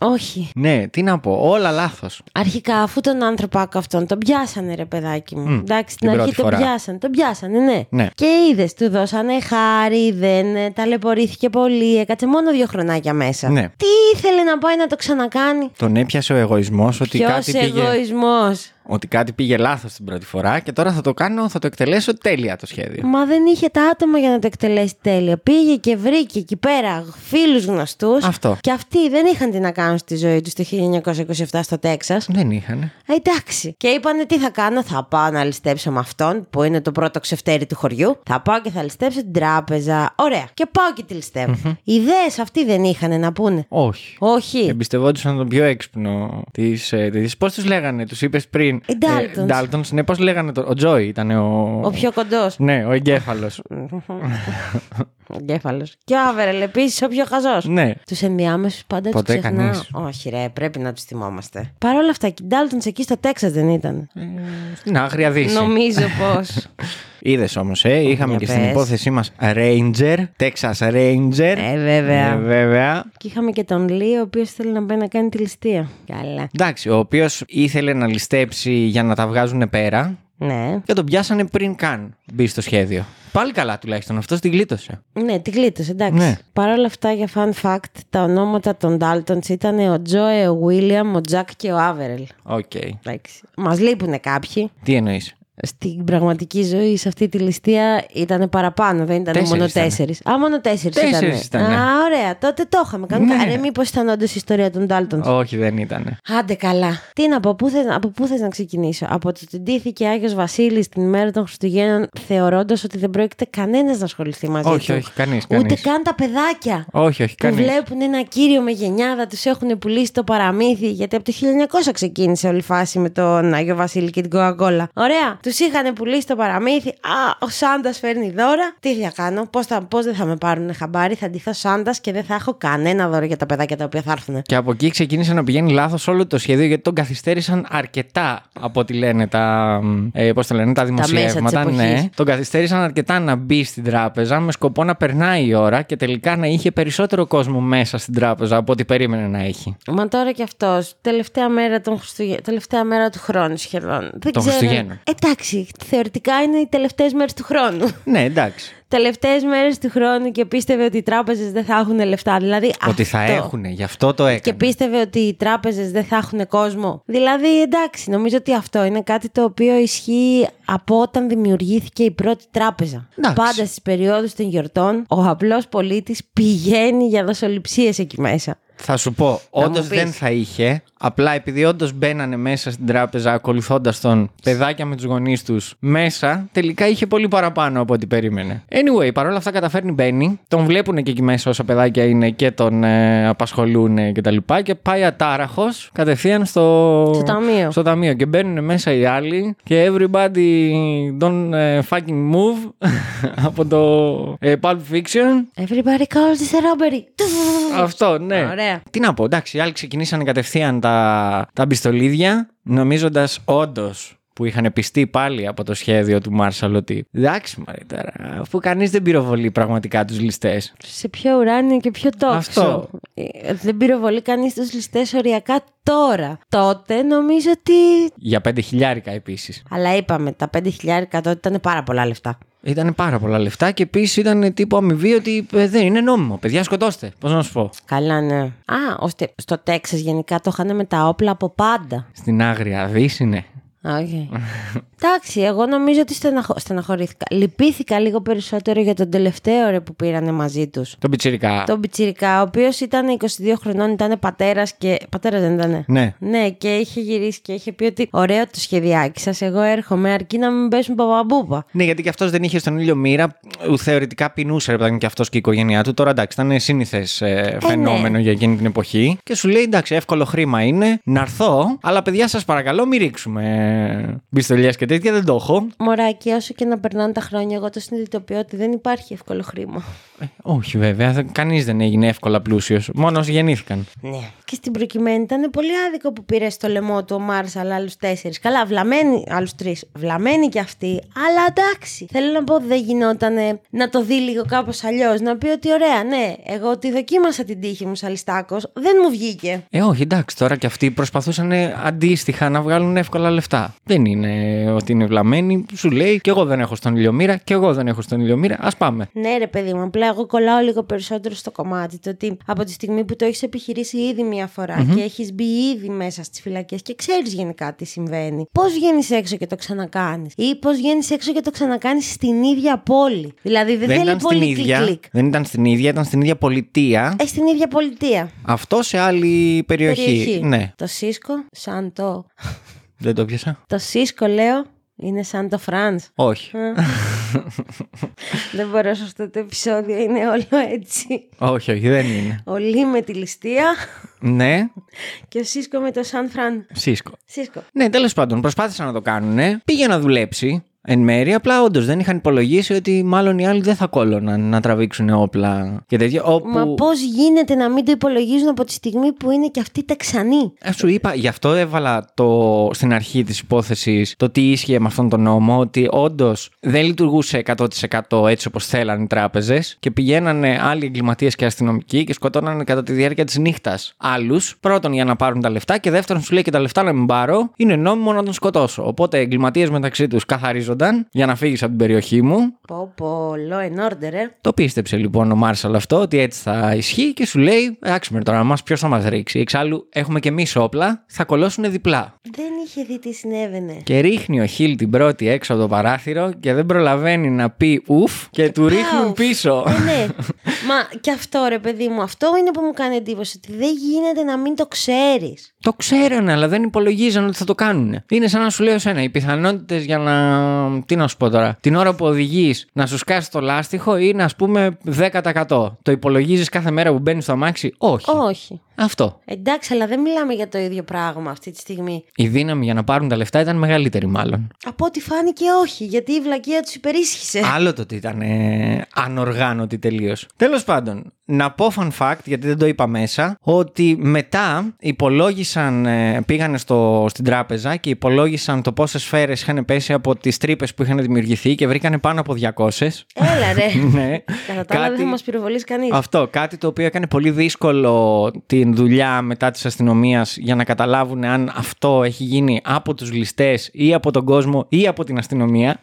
Όχι. ναι, τι να πω, όλα λάθος. Αρχικά, αφού τον άνθρωπάκο αυτόν τον πιάσανε, ρε παιδάκι μου. Μμ, Εντάξει, την στην αρχή πρώτη τον φορά. πιάσανε. Τον πιάσανε, ναι. Ναι. Και είδες, του δώσανε χάρη, δεν ε, ταλαιπωρήθηκε πολύ. Έκατσε μόνο δύο χρονάκια μέσα. Ναι. Τι ήθελε να πάει να το ξανακάνει; Τον έπιασε ο εγωισμός ότι Ποιος κάτι πήγε. εγωισμός; Ότι κάτι πήγε λάθος την πρώτη φορά και τώρα θα το κάνω, θα το εκτελέσω τέλεια το σχέδιο. Μα δεν είχε τα άτομα για να το εκτελέσει τέλεια. Πήγε και βρήκε εκεί πέρα φίλους γνωστούς. Αυτό. Και αυτοί δεν είχαν τι να κάνουν στη ζωή τους το 1927 στο Τέξας. Δεν είχαν. Ε, εντάξει. Και είπανε τι θα κάνω, θα πάω να ληστέψω με αυτόν που είναι το πρώτο ξεφτέρι του χωριού. Θα πάω και θα ληστέψω την τράπεζα. Ωραία. Και πάω και τη ληστευω Ιδέες αυτοί δεν είχαν να πούνε. Όχι. Όχι. Εμπιστευόντουσαν τον πιο έξυπνο της. Ε, Πώς τους λέγανε, τους είπες πριν. Οι Daltons. Ντάλτον, ναι, πώς λέγανε. Το... Ο Τζόι ήταν ο. Ο πιο κοντός. Ναι, ο εγκέφαλος. Εγκέφαλος. Και ο Άβερελ επίσης ο πιο χαζός. ναι. Τους ενδιάμεσους πάντα τους Ποτέ ξεχνάω. κανείς. Όχι, ρε, πρέπει να τους θυμόμαστε. Παρ' όλα αυτά, και οι Ντάλτονς εκεί στο Τέξας δεν ήταν. Στην άγρια δύση. Νομίζω πως. Είδες όμως, ε, είχαμε Για και στην πες. υπόθεσή μας Ranger, Texas Ranger. ε, βέβαια. Ε, βέβαια. Και είχαμε και τον Λί, ο οποίος θέλει να πάει να κάνει τη ληστεία. Καλά. Εντάξει, ο οποίος ήθελε να ληστέψει για να τα βγάζουν πέρα Ναι. και τον πιάσανε πριν καν μπει στο σχέδιο. Πάλι καλά τουλάχιστον, αυτός την γλίτωσε. Ναι, τη γλίτωσε, εντάξει. Ναι. Παρ' όλα αυτά, για fun fact, τα ονόματα των Daltons ήταν ο Τζόε, ο Βίλιαμ, ο Τζακ και ο Άβερελ. Οκ. Εντάξει. Μας λείπουν κάποιοι. Τι εννοείς; Στην πραγματική ζωή, σε αυτή τη ληστεία ήταν παραπάνω, δεν ήταν Τέσσερις μόνο ήτανε. τέσσερις. Α, μόνο τέσσερις ήταν. Τέσσερις ήτανε. Α, ωραία, τότε το είχαμε. Κανονικά. Ναι. Ρε, μήπως ήταν όντως η ιστορία των Daltons. Όχι, δεν ήταν. Άντε καλά. Τι να πω, πού θες, από πού θες να ξεκινήσω; Από το ότι ντύθηκε Άγιος Βασίλης την ημέρα των Χριστουγέννων, θεωρώντας ότι δεν πρόκειται κανένας να ασχοληθεί μαζί Όχι, του. όχι, κανείς, Ούτε κανείς. καν τα παιδάκια. Όχι, όχι, Που κανείς. βλέπουν ένα κύριο με γενιάδα, τους έχουν πουλήσει το παραμύθι, γιατί από το 1900 ξεκίνησε όλη η φάση με τον Άγιο Βασίλη και την Coca-Cola. Ωραία. Τους είχαν πουλήσει το παραμύθι. Α, ο Σάντας φέρνει δώρα. Τι θα κάνω, πώς πώς δεν θα με πάρουν χαμπάρι, θα ντυθώ Σάντας και δεν θα έχω κανένα δώρο για τα παιδάκια τα οποία θα έρθουν. Και από εκεί ξεκίνησε να πηγαίνει λάθος όλο το σχέδιο γιατί τον καθυστέρησαν αρκετά από ό,τι λένε τα, ε, πώς το λένε, τα δημοσιεύματα. της ναι. εποχής. Τον καθυστέρησαν αρκετά να μπει στην τράπεζα με σκοπό να περνάει η ώρα και τελικά να είχε περισσότερο κόσμο μέσα στην τράπεζα από ό,τι περίμενε να έχει. Μα τώρα κι αυτός, τελευταία μέρα, των Χριστουγέ... τελευταία μέρα του χρόνου σχεδόν. Δεν Των ξέρω. Χριστουγέννων. Εντάξει, θεωρητικά είναι οι τελευταίες μέρες του χρόνου. Ναι, εντάξει. τελευταίες μέρες του χρόνου και πίστευε ότι οι τράπεζες δεν θα έχουν λεφτά. Δηλαδή, Ότι θα αυτό. έχουν, γι' αυτό το έκανε. Και πίστευε ότι οι τράπεζες δεν θα έχουν κόσμο. Δηλαδή, εντάξει, νομίζω ότι αυτό είναι κάτι το οποίο ισχύει από όταν δημιουργήθηκε η πρώτη τράπεζα. Εντάξει. Πάντα στις περιόδους των γιορτών, ο απλός πολίτης πηγαίνει για δοσοληψίε εκεί μέσα. Θα σου πω, μου όντως πεις. δεν θα είχε. Απλά επειδή όντως μπαίνανε μέσα στην τράπεζα ακολουθώντας τον παιδάκια με τους γονείς τους μέσα, τελικά είχε πολύ παραπάνω από ό,τι περίμενε. Anyway, παρόλα αυτά καταφέρνει μπαίνει. Τον βλέπουν και εκεί μέσα όσα παιδάκια είναι και τον ε, απασχολούν και τα λοιπά. Και πάει ατάραχος κατευθείαν στο... Στο ταμείο. στο ταμείο. Και μπαίνουν μέσα οι άλλοι και everybody don't ε, fucking move από το ε, Pulp Fiction. Everybody calls this a robbery. Αυτό, ναι. Ωραία. Τι να πω, εντάξει, οι άλλοι ξεκινήσανε κατευθείαν τα, τα πιστολίδια, νομίζοντας όντως που είχαν πιστεί πάλι από το σχέδιο του Μάρσαλ ότι εντάξει, μωρέ τώρα, αφού κανείς δεν πυροβολεί πραγματικά τους ληστές. Σε πιο ουράνιο και πιο τόξο. Αυτό. Ε, Δεν πυροβολεί κανείς τους ληστές οριακά τώρα. Τότε νομίζω ότι. Για πέντε χιλιάρικα επίσης. Αλλά είπαμε, τα 5.000 τότε ήταν πάρα πολλά λεφτά. Ήταν πάρα πολλά λεφτά και επίσης ήταν τύπου αμοιβή ότι ε, δεν είναι νόμιμο. Παιδιά, σκοτώστε. Πώς να σου πω. Καλά, ναι. Α, ώστε στο Τέξας γενικά το είχαν με τα όπλα από πάντα. Στην άγρια δύση, ναι. Α, οκ. Εντάξει, εγώ νομίζω ότι στεναχω... στεναχωρήθηκα. Λυπήθηκα λίγο περισσότερο για τον τελευταίο ρε που πήρανε μαζί τους. Τον πιτσιρικά. Τον Πιτσιρικά, ο οποίος ήταν 22 χρονών, ήταν πατέρας και. Πατέρας δεν ήταν. Ναι. Ναι, και είχε γυρίσει και είχε πει ότι ωραίο το σχεδιάκι σας. Εγώ έρχομαι αρκεί να μην πέσουν μπαμ μπουμ. Ναι, γιατί και αυτός δεν είχε στον ήλιο μοίρα. ου, Θεωρητικά πεινούσε, ρε παιδάκι, και αυτός και η οικογένειά του. Τώρα εντάξει, ήταν σύνηθες φαινόμενο ναι. για εκείνη την εποχή. Και σου λέει εντάξει, εύκολο χρήμα είναι να έρθω, αλλά παιδιά σας παρακαλώ, μην ρίξουμε πιστολιέ και τέτοια, δεν το έχω. Μωράκι, όσο και να περνάνε τα χρόνια, εγώ το συνειδητοποιώ ότι δεν υπάρχει εύκολο χρήμα. Ε, όχι βέβαια, κανείς δεν έγινε εύκολα πλούσιος. Μόνο όσοι γεννήθηκαν. Ναι. Και στην προκειμένη ήταν πολύ άδικο που πήρε στο λαιμό του ο Μάρσαλ άλλους τέσσερις. Καλά, βλαμμένοι άλλους τρεις. Βλαμμένοι κι αυτοί. Αλλά εντάξει. Θέλω να πω ότι δεν γινόταν να το δει λίγο κάπως αλλιώς. Να πει ότι ωραία, ναι, εγώ ότι δοκίμασα την τύχη μου σαλιστάκος. Δεν μου βγήκε. Ε, όχι, εντάξει, τώρα και αυτοί προσπαθούσαν αντίστοιχα να βγάλουν εύκολα λεφτά. αυτά. Δεν είναι ότι είναι βλαμμένοι. Σου λέει και εγώ δεν έχω στον ηλιομήρα και εγώ δεν έχω στον ηλιομήρα. Α πάμε. Ναι, ρε παιδί μου, απλά εγώ κολλάω λίγο περισσότερο στο κομμάτι. Το ότι από τη στιγμή που το έχεις επιχειρήσει ήδη μία φορά και έχεις μπει ήδη μέσα στις φυλακές και ξέρεις γενικά τι συμβαίνει, πώς βγαίνεις έξω και το ξανακάνεις. Ή πώς βγαίνεις έξω και το ξανακάνεις στην ίδια πόλη. Δηλαδή δεν, Δεν θέλει ήταν στην πολύ ίδια. κλικ. Δεν ήταν στην ίδια, ήταν στην ίδια πολιτεία. Ε, στην ίδια πολιτεία. Αυτό σε άλλη περιοχή. Ναι, Το Σίσκο, σαν το. δεν το πιάσα. Το Σίσκο, λέω, είναι σαν το Φραντς. Όχι. δεν μπορώ, σε αυτό το επεισόδιο είναι όλο έτσι. όχι, όχι, δεν είναι. Ο Λί με τη ληστεία ναι, και ο Σίσκο με το Σαν Φραν. Σίσκο. Σίσκο. Ναι, τέλος πάντων, προσπάθησαν να το κάνουν. Πήγε να δουλέψει εν μέρη. Απλά όντως δεν είχαν υπολογίσει ότι μάλλον οι άλλοι δεν θα κόλλωναν να τραβήξουν όπλα και τέτοια. Όπου... Μα πώς γίνεται να μην το υπολογίζουν από τη στιγμή που είναι και αυτοί τεξανοί; Ε, Σου είπα, γι' αυτό έβαλα το, στην αρχή της υπόθεσης το τι ίσχυε με αυτόν τον νόμο, ότι όντως δεν λειτουργούσε 100% έτσι όπως θέλαν οι τράπεζες και πηγαίνανε άλλοι εγκληματίες και αστυνομικοί και σκοτώνανε κατά τη διάρκεια της νύχτας άλλους. Πρώτον για να πάρουν τα λεφτά και δεύτερον σου λέει και τα λεφτά να μην πάρω, είναι νόμιμο να τον σκοτώσω. Οπότε εγκληματίες μεταξύ τους καθαρίζονταν για να φύγεις από την περιοχή μου. Πω πω, law and order, ε. Το πίστεψε λοιπόν ο Μάρσαλ αυτό ότι έτσι θα ισχύει και σου λέει: Εντάξει με τώρα, μας ποιος θα μας ρίξει. Εξάλλου έχουμε και εμείς όπλα, θα κολώσουν διπλά. Δεν είχε δει τι συνέβαινε. Και ρίχνει ο Χιλ την πρώτη έξω από το παράθυρο και δεν προλαβαίνει να πει ουφ και του ρίχνουν Άουφ. πίσω. Ε, ναι. Μα και αυτό ρε παιδί μου, αυτό είναι που μου κάνει εντύπωση. Ότι δεν γίνεται να μην το ξέρεις. το ξέρανε, αλλά δεν υπολογίζαν ότι θα το κάνουν. Είναι σαν να σου λέω σένα, οι πιθανότητες για να. Τι να σου πω τώρα. Την ώρα που οδηγείς να σου σκάσει το λάστιχο είναι ας πούμε 10%. Το υπολογίζεις κάθε μέρα που μπαίνεις στο αμάξι; Όχι. Όχι. Αυτό. Εντάξει, αλλά δεν μιλάμε για το ίδιο πράγμα αυτή τη στιγμή. Η δύναμη για να πάρουν τα λεφτά ήταν μεγαλύτερη, μάλλον. Από ό,τι φάνηκε όχι, γιατί η βλακεία τους υπερίσχυσε. Άλλο το ότι ήταν ε, ανοργάνωτη τελείως. Τέλος πάντων, να πω fun fact, γιατί δεν το είπα μέσα, ότι μετά υπολόγισαν, ε, πήγανε στο, στην τράπεζα και υπολόγισαν το πόσες σφαίρες είχαν πέσει από τις τρύπες που είχαν δημιουργηθεί και βρήκανε πάνω από 200. Έλα ρε. ναι. Κατά τα άλλα δεν θα μας πυροβολήσει κανείς. Αυτό, κάτι το οποίο έκανε πολύ δύσκολο την δουλειά μετά της αστυνομίας για να καταλάβουν αν αυτό έχει γίνει από τους ληστές ή από τον κόσμο ή από την αστυνομία.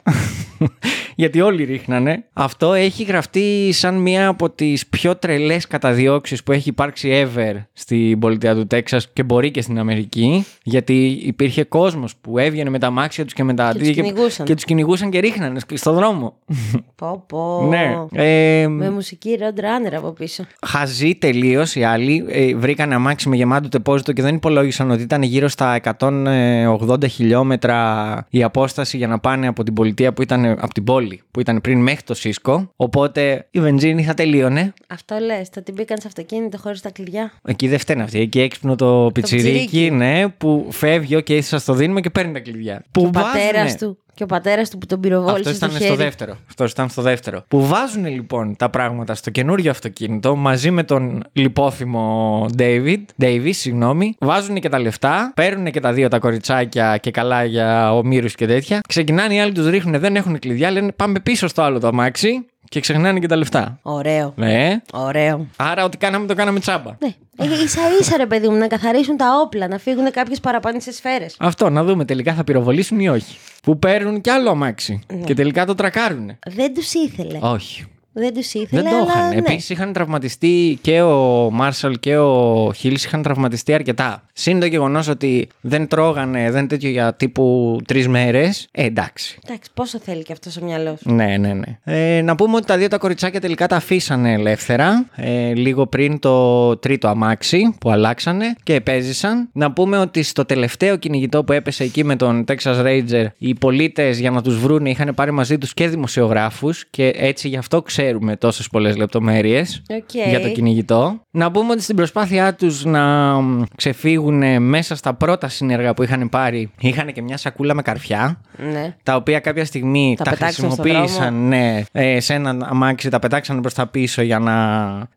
Γιατί όλοι ρίχνανε. Αυτό έχει γραφτεί σαν μία από τις πιο τρελές καταδιώξεις που έχει υπάρξει ever στην πολιτεία του Τέξας και μπορεί και στην Αμερική. Γιατί υπήρχε κόσμος που έβγαινε με τα μάξια τους και με τα Και τους κυνηγούσαν. και τους κυνηγούσαν και ρίχνανε στον δρόμο. Πω πω. ναι. Ε, Με μουσική Road Runner από πίσω. Χαζοί τελείως οι άλλοι. Ε, βρήκαν αμάξι με γεμάτο τεπόζιτο και δεν υπολόγισαν ότι ήταν γύρω στα 180 χιλιόμετρα η απόσταση για να πάνε από την πολιτεία που ήταν από την πόλη που ήταν πριν μέχρι το Σίσκο. Οπότε η βενζίνη θα τελείωνε. Αυτό λες, το ότι μπήκαν σε αυτοκίνητο χωρίς τα κλειδιά. Εκεί δεν φταίνει αυτή. Εκεί έξυπνο το πιτσιρίκι, πιτσιρίκι. ναι, που φεύγει, οκ, okay, σας το δίνουμε και παίρνει τα κλειδιά. Που ο πατέρας βάζουνε- του. Και ο πατέρας του που τον πυροβόλησε Αυτός στο ήταν χέρι. στο δεύτερο. Αυτός ήταν στο δεύτερο. Που βάζουν λοιπόν τα πράγματα στο καινούριο αυτοκίνητο μαζί με τον λιπόθυμο David, Davis, συγγνώμη. Βάζουν και τα λεφτά, παίρνουν και τα δύο τα κοριτσάκια και καλά για ομήρους και τέτοια. Ξεκινάνε οι άλλοι, τους ρίχνουν, δεν έχουν κλειδιά, λένε πάμε πίσω στο άλλο το αμάξι και ξεχνάνε και τα λεφτά. Ωραίο. Ναι. Ωραίο. Άρα ό,τι κάναμε το κάναμε τσάμπα. Ναι. Ε, ίσα ίσα ρε παιδί μου να καθαρίσουν τα όπλα, να φύγουν κάποιες παραπάνησε σφαίρες. Αυτό, να δούμε τελικά θα πυροβολήσουν ή όχι. Που παίρνουν κι άλλο αμάξι. Και τελικά το τρακάρουν. Δεν τους ήθελε. Όχι. Δεν τους ήθελε. Δεν το αλλά είχαν. ναι. Επίσης είχαν τραυματιστεί και ο Μάρσαλ και ο Χιλς είχαν τραυματιστεί αρκετά. Συν το γεγονός ότι δεν τρώγανε, δεν τέτοιο για τύπου τρεις μέρες. Ε, εντάξει. Εντάξει, πόσο θέλει και αυτός στο μυαλός σου. Ναι, ναι, ναι. Ε, να πούμε ότι τα δύο τα κοριτσάκια τελικά τα αφήσανε ελεύθερα ε, λίγο πριν το τρίτο αμάξι που αλλάξανε και επέζησαν. Να πούμε ότι στο τελευταίο κυνηγητό που έπεσε εκεί με τον Texas Ranger, οι πολίτες για να τους βρούνε είχαν πάρει μαζί τους και δημοσιογράφους και έτσι γι' αυτό ξέρουμε τόσες πολλές λεπτομέρειες Οκ. για το κυνηγητό. Να πούμε ότι στην προσπάθειά τους να μ, ξεφύγουν μέσα στα πρώτα συνεργά που είχαν πάρει, είχαν και μια σακούλα με καρφιά Ναι. τα οποία κάποια στιγμή Τα τα, πετάξαν στον χρησιμοποίησαν ναι, ε, σε ένα αμάξι, τα πετάξαν προς τα πίσω για να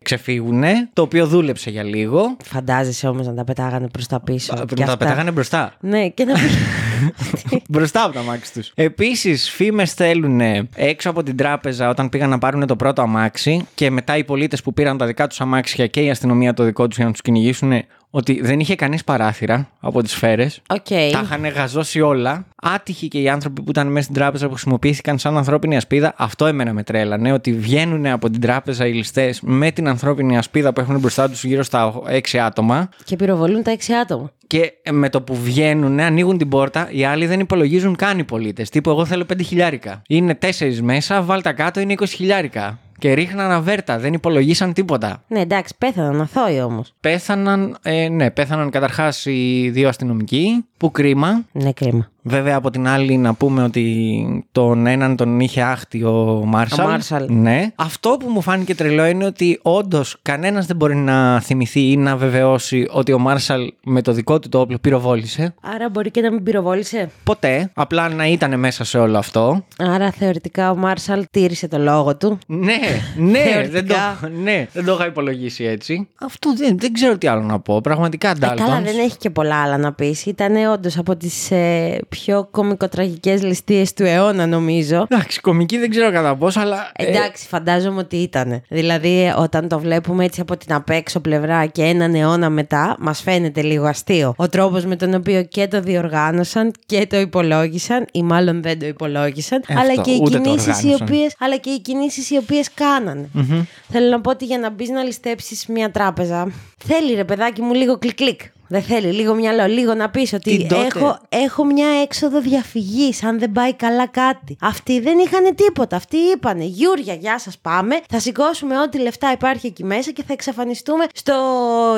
ξεφύγουν. Το οποίο δούλεψε για λίγο. Φαντάζεσαι όμως να τα πετάγανε προς τα πίσω. Α, και Τα αυτά. πετάγανε μπροστά. Ναι, και να πει. μπροστά από τα αμάξι τους. Επίσης, φήμες στέλνουν έξω από την τράπεζα όταν πήγαν να πάρουν το πρώτο αμάξι και μετά οι πολίτες που πήραν τα δικά τους αμάξια και η αστυνομία το δικό τους για να τους κυνηγήσουν ότι δεν είχε κανείς παράθυρα από τις σφαίρες. Οκ. Τα είχαν γαζώσει όλα. Άτυχοι και οι άνθρωποι που ήταν μέσα στην τράπεζα που χρησιμοποιήθηκαν σαν ανθρώπινη ασπίδα. Αυτό εμένα με τρέλανε. Ότι βγαίνουν από την τράπεζα οι ληστές με την ανθρώπινη ασπίδα που έχουν μπροστά τους γύρω στα 6 άτομα. Και πυροβολούν τα έξι άτομα. Και με το που βγαίνουν, ανοίγουν την πόρτα, οι άλλοι δεν υπολογίζουν καν οι πολίτες. Τύπου, εγώ θέλω 5 χιλιάρικα. Είναι 4 μέσα, βάλτα κάτω, είναι 20 χιλιάρικα. Και ρίχναν αβέρτα, δεν υπολογίσαν τίποτα. Ναι, εντάξει, πέθαναν αθώοι όμως. Πέθαναν, ε, ναι, πέθαναν καταρχάς οι δύο αστυνομικοί, που κρίμα. Ναι, κρίμα. Βέβαια, από την άλλη, να πούμε ότι τον έναν τον είχε άχτη ο Μάρσαλ. Ο Μάρσαλ. Ναι. Αυτό που μου φάνηκε τρελό είναι ότι όντως κανένας δεν μπορεί να θυμηθεί ή να βεβαιώσει ότι ο Μάρσαλ με το δικό του το όπλο πυροβόλησε. Άρα μπορεί και να μην πυροβόλησε. Ποτέ. Απλά να ήταν μέσα σε όλο αυτό. Άρα θεωρητικά ο Μάρσαλ τήρησε το λόγο του. Ναι, ναι, δεν το, Θεωρητικά. ναι, δεν το είχα υπολογίσει έτσι. Αυτό δεν, δεν ξέρω τι άλλο να πω. Πραγματικά, Ε, καλά, Daltons. δεν έχει και πολλά άλλα να πεις. Ήταν όντως από τις ε, πιο κομικοτραγικές ληστείες του αιώνα, νομίζω. Εντάξει, κομική δεν ξέρω κατά πόσο, αλλά. ε, Εντάξει, φαντάζομαι ότι ήταν. Δηλαδή, ε, όταν το βλέπουμε έτσι από την απέξω πλευρά και έναν αιώνα μετά, μας φαίνεται λίγο αστείο. Ο τρόπος με τον οποίο και το διοργάνωσαν και το υπολόγισαν, ή μάλλον δεν το υπολόγισαν, Ε, αλλά, αυτό, και οι ούτε το κινήσεις οι οργάνωσαν. οποίες, αλλά και οι κινήσεις οι οποίες κάνανε. Θέλω να πω ότι για να μπεις να ληστέψεις μια τράπεζα, θέλει ρε παιδάκι μου λίγο κλικ-κλικ. Δεν θέλει, λίγο μυαλό, λίγο να πεις ότι Τι τότε; έχω, έχω μια έξοδο διαφυγής, αν δεν πάει καλά κάτι. Αυτοί δεν είχαν τίποτα. Αυτοί είπανε Γιούρια, γεια σας, πάμε. Θα σηκώσουμε ό,τι λεφτά υπάρχει εκεί μέσα και θα εξαφανιστούμε στο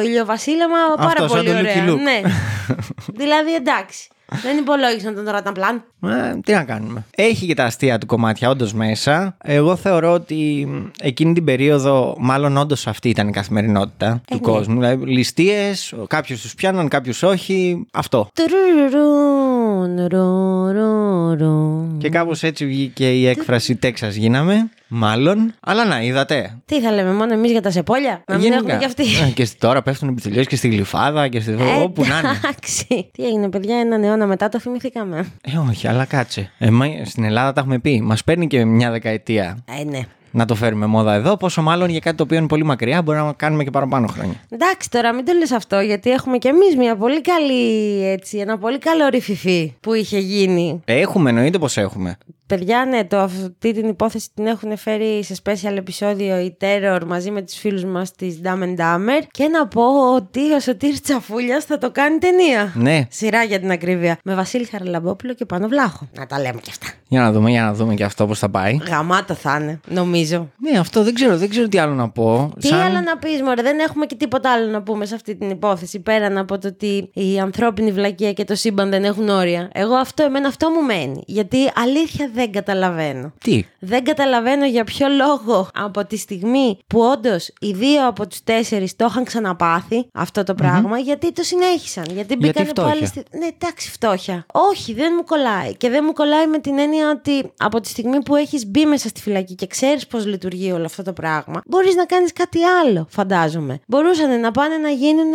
ηλιοβασίλεμα πάρα Αυτό, σαν πολύ το ωραία. Lucky Luke. Ναι. δηλαδή εντάξει. Δεν υπολόγισαν τον Ραταπλάν. Ε, τι να κάνουμε. Έχει και τα αστεία του κομμάτια όντως μέσα. Εγώ θεωρώ ότι μ, εκείνη την περίοδο, μάλλον όντως αυτή ήταν η καθημερινότητα του ναι. κόσμου. Δηλαδή, ληστείες, κάποιους τους πιάναν, κάποιους όχι. Αυτό. Τουρουρουρουν, ρουρουρουρουν. Και κάπως έτσι βγήκε η έκφραση Τέξας γίναμε. Μάλλον. Αλλά να, είδατε. Τι θα λέμε μόνο εμείς για τα σεπόλια, να μην Γενικά. έχουμε κι αυτοί. Ε, Και στη- τώρα πέφτουν επιθελειώσει και στη γλυφάδα και στη. όπου να είναι. Εντάξει. Τι έγινε, παιδιά, έναν αιώνα μετά το θυμηθήκαμε. Ε, όχι, αλλά κάτσε. Εμά, στην Ελλάδα τα έχουμε πει. Μας παίρνει και μια δεκαετία Ε, ναι. Να το φέρουμε μόδα εδώ. Πόσο μάλλον για κάτι το οποίο είναι πολύ μακριά μπορεί να κάνουμε και παραπάνω χρόνια. Εντάξει, τώρα μην το λες αυτό, γιατί έχουμε κι εμείς μια πολύ καλή, έτσι, ένα πολύ καλό ρηφιφί που είχε γίνει. Έχουμε, εννοείται πως έχουμε. Παιδιά, ναι, το, αυτή την υπόθεση την έχουν φέρει σε special επεισόδιο η Terror μαζί με τους φίλους μας της Dumb and Dumber και να πω ότι ο Σωτήρης Τσαφούλιας θα το κάνει ταινία. Ναι. Σειρά για την ακρίβεια. Με Βασίλη Χαραλαμπόπουλο και Πάνο Βλάχο. Να τα λέμε κι αυτά. Για να δούμε, για να δούμε και αυτό πώς θα πάει. Γαμάτο θα είναι, νομίζω. Ναι, αυτό δεν ξέρω, δεν ξέρω τι άλλο να πω. Τι άλλο να πεις, Μωρέ, δεν έχουμε και τίποτα άλλο να πούμε σε αυτή την υπόθεση πέραν από το ότι η ανθρώπινη βλακεία και το σύμπαν δεν έχουν όρια. Εγώ αυτό, εμένα αυτό μου μένει. Γιατί αλήθεια δεν καταλαβαίνω. Τι; Δεν καταλαβαίνω για ποιο λόγο από τη στιγμή που όντως οι δύο από τους τέσσερις το είχαν ξαναπάθει αυτό το πραγμα γιατί το συνέχισαν. Γιατί μπήκαν φτώχεια. πάλι στη. Ναι, εντάξει, φτώχεια. Όχι, δεν μου κολλάει. Και δεν μου κολλάει με την έννοια ότι από τη στιγμή που έχεις μπει μέσα στη φυλακή και ξέρεις πώς λειτουργεί όλο αυτό το πράγμα, μπορείς να κάνεις κάτι άλλο, φαντάζομαι. Μπορούσαν να πάνε να γίνουν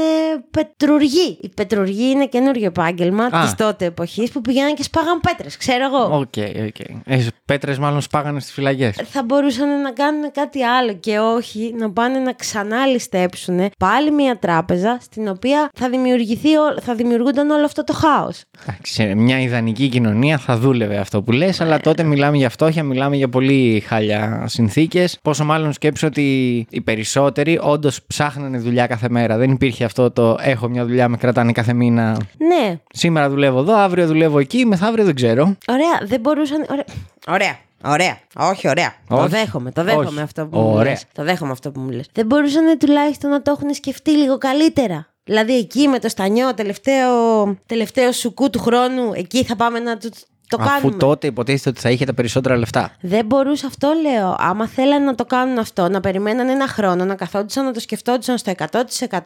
πετρουργοί. Η πετρουργοί είναι καινούριο επάγγελμα Α. της τότε εποχής που πηγαίναν και σπάγαν πέτρες, ξέρω εγώ. Οκ, οκ. Ε, Πέτρες μάλλον σπάγανε στις φυλακές. θα μπορούσαν να κάνουν κάτι άλλο και όχι να πάνε να ξανά ληστέψουν πάλι μια τράπεζα στην οποία θα, δημιουργηθεί, ό- θα δημιουργούνταν όλο αυτό το χάος. Εντάξει, σε μια ιδανική κοινωνία θα δούλευε αυτό που λες, αλλά τότε μιλάμε για φτώχεια, μιλάμε για πολύ χάλια συνθήκες. Πόσο μάλλον σκέψω ότι οι περισσότεροι όντως ψάχνανε δουλειά κάθε μέρα. Δεν υπήρχε αυτό το έχω μια δουλειά, με κρατάνε κάθε μήνα. Ναι, Σήμερα δουλεύω εδώ, αύριο δουλεύω εκεί, μεθαύριο δεν ξέρω. ωραία, δεν μπορούσαν... Ωραία, ωραία. Ωραία. Όχι, ωραία. Το Όχι. δέχομαι. Το δέχομαι Όχι. αυτό που μου Ωραία. λες. Το δέχομαι αυτό που μου λες. Δεν μπορούσαν τουλάχιστον να το έχουν σκεφτεί λίγο καλύτερα. Δηλαδή εκεί με το στανιό, τελευταίο, τελευταίο σουκού του χρόνου, εκεί θα πάμε να το, το Αφού κάνουμε. τότε υποτίθεται ότι θα είχε τα περισσότερα λεφτά. Δεν μπορούσε αυτό, λέω. Άμα θέλανε να το κάνουν αυτό, να περιμέναν ένα χρόνο, να καθόντουσαν να το σκεφτόντουσαν στο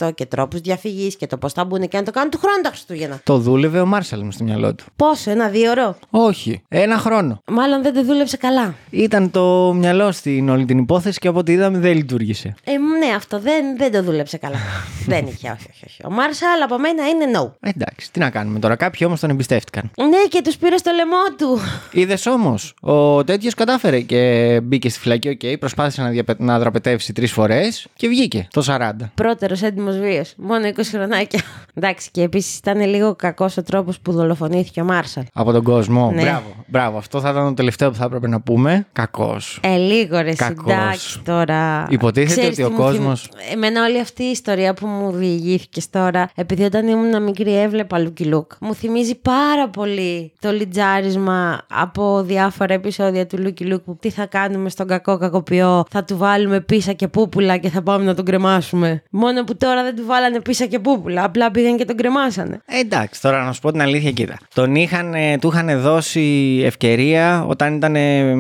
100% και τρόπους διαφυγής και το πώς θα μπουν και να το κάνουν του χρόνου τα Χριστούγεννα. Το δούλευε ο Μάρσαλ μου στο μυαλό του. Πόσο, ένα δύο ώρο; Όχι, ένα χρόνο. Μάλλον δεν το δούλεψε καλά. Ήταν το μυαλό στην όλη την υπόθεση και από ό,τι είδαμε δεν λειτουργήσε. Ε, ναι, αυτό δεν, δεν το δούλεψε καλά. δεν είχε, όχι, όχι, όχι. Ο Μάρσαλ από μένα είναι no. Ε, Εντάξει, τι να κάνουμε τώρα. Κάποιοι όμως τον εμπιστεύτηκαν. Ναι, και τους πήρε στο λαιμό του. Είδες όμως, ο τέτοιος κατάφερε και μπήκε στη φυλακή. Οκ, προσπάθησε να, διαπε... να δραπετεύσει τρεις φορές και βγήκε το 40. Πρότερος έντιμος βίος. Μόνο 20 χρονάκια. Εντάξει, και επίσης ήταν λίγο κακός ο τρόπος που δολοφονήθηκε ο Μάρσαλ. Από τον κόσμο. Ναι. Μπράβο, μπράβο. Αυτό θα ήταν το τελευταίο που θα έπρεπε να πούμε. Κακός. Ε, λίγο ρε Κακός. εντάξει τώρα. Υποτίθεται Ξέρεις ότι ο τι μου θυμ- κόσμος- Εμένα όλη αυτή η ιστορία που μου διηγήθηκες τώρα, επειδή όταν ήμουν μικρή έβλεπα Λούκι Λουκ, μου θυμίζει πάρα πολύ το λιντσάρισμα από διάφορα επεισόδια του Λούκι Λουκ που τι θα κάνουμε στον κακό κακοποιό, θα του βάλουμε πίσα και πούπουλα και θα πάμε να τον κρεμάσουμε. Μόνο που τώρα δεν του βάλανε πίσα και πούπουλα, απλά πήγαν και τον κρεμάσανε. Ε, εντάξει, τώρα να σου πω την αλήθεια, κοίτα. Τον είχαν, ε, του είχαν δώσει ευκαιρία όταν ήταν ε,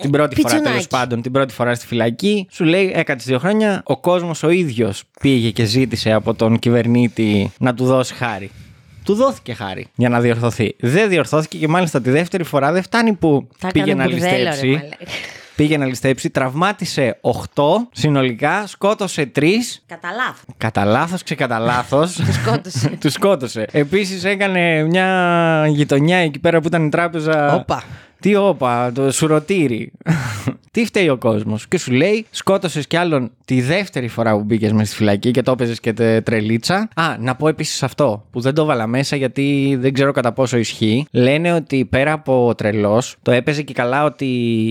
την πρώτη φορά Πιτσουνάκι. τέλος πάντων, την πρώτη φορά στη φυλακή. Σου λέει, έκατσε δύο χρόνια. Ο κόσμος ο ίδιος πήγε και ζήτησε από τον κυβερνήτη να του δώσει χάρη. Του δόθηκε χάρη για να διορθωθεί. Δεν διορθώθηκε και μάλιστα τη δεύτερη φορά δεν φτάνει που Θα πήγε έκανε να μπουρδέλο, ρε ληστέψει. μαλάκα. Πήγε να ληστέψει, τραυμάτισε 8 συνολικά, σκότωσε 3. Κατά λάθος. Κατά λάθος, ξεκατα λάθος. Τους σκότωσε. Τους σκότωσε. Επίσης έκανε μια γειτονιά εκεί πέρα που ήταν η τράπεζα. Όπα. Τι όπα, το σουρωτήρι. Τι φταίει ο κόσμος. Και σου λέει, σκότωσες κι άλλον τη δεύτερη φορά που μπήκες μες στη φυλακή και το έπαιζες και τε- τρελίτσα. Α, να πω επίσης αυτό που δεν το βάλα μέσα γιατί δεν ξέρω κατά πόσο ισχύει. Λένε ότι πέρα από τρελός, το έπαιζε και καλά ότι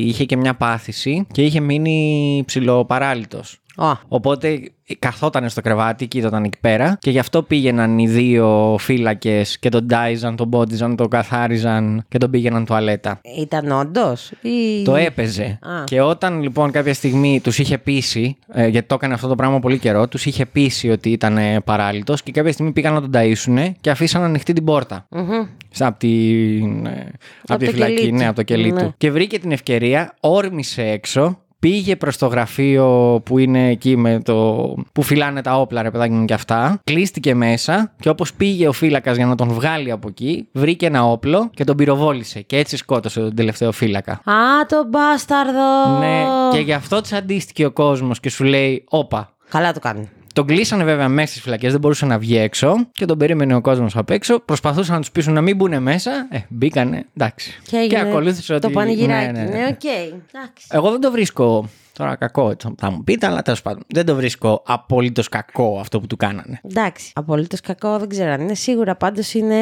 είχε και μια πάθηση και είχε μείνει ψηλοπαράλυτος. Ω, Οπότε καθόταν στο κρεβάτι, κοίταταν εκεί πέρα και γι' αυτό πήγαιναν οι δύο φύλακες και τον τάιζαν, τον πόντιζαν, τον καθάριζαν και τον πήγαιναν τουαλέτα. Ήταν όντως. Ή... Το έπαιζε. Α. Και όταν λοιπόν κάποια στιγμή τους είχε πείσει, ε, γιατί το έκανε αυτό το πράγμα πολύ καιρό, τους είχε πείσει ότι ήταν παράλυτος και κάποια στιγμή πήγαν να τον ταΐσουνε και αφήσαν ανοιχτή την πόρτα. Μμμ. Από την, ε, απ' τη το φυλακή, κελί του. ναι, από το κελί Ναι. του. Και βρήκε την ευκαιρία, όρμησε έξω, πήγε προς το γραφείο που είναι εκεί με το. που φυλάνε τα όπλα, ρε παιδάκι μου και αυτά. Κλείστηκε μέσα και όπως πήγε ο φύλακας για να τον βγάλει από εκεί, βρήκε ένα όπλο και τον πυροβόλησε. Και έτσι σκότωσε τον τελευταίο φύλακα. Α, το μπάσταρδο! Ναι, και γι' αυτό τσαντίστηκε ο κόσμος και σου λέει: Όπα. Καλά το κάνει. Τον κλείσανε βέβαια μέσα στις φυλακές, δεν μπορούσε να βγει έξω και τον περίμενε ο κόσμος απ' έξω. Προσπαθούσαν να τους πείσουν να μην μπουν μέσα. Ε, μπήκανε, εντάξει. Και, έγινε ακολούθησε ότι. το πανηγυράκι. Ναι, ναι, ναι. Ναι, οκ. Εντάξει. Εγώ δεν το βρίσκω τώρα κακό, έτσι, θα μου πείτε, αλλά τέλος πάντων. Δεν το βρίσκω απολύτως κακό αυτό που του κάνανε. Εντάξει. Απολύτως κακό δεν ξέρω αν είναι. Σίγουρα πάντως είναι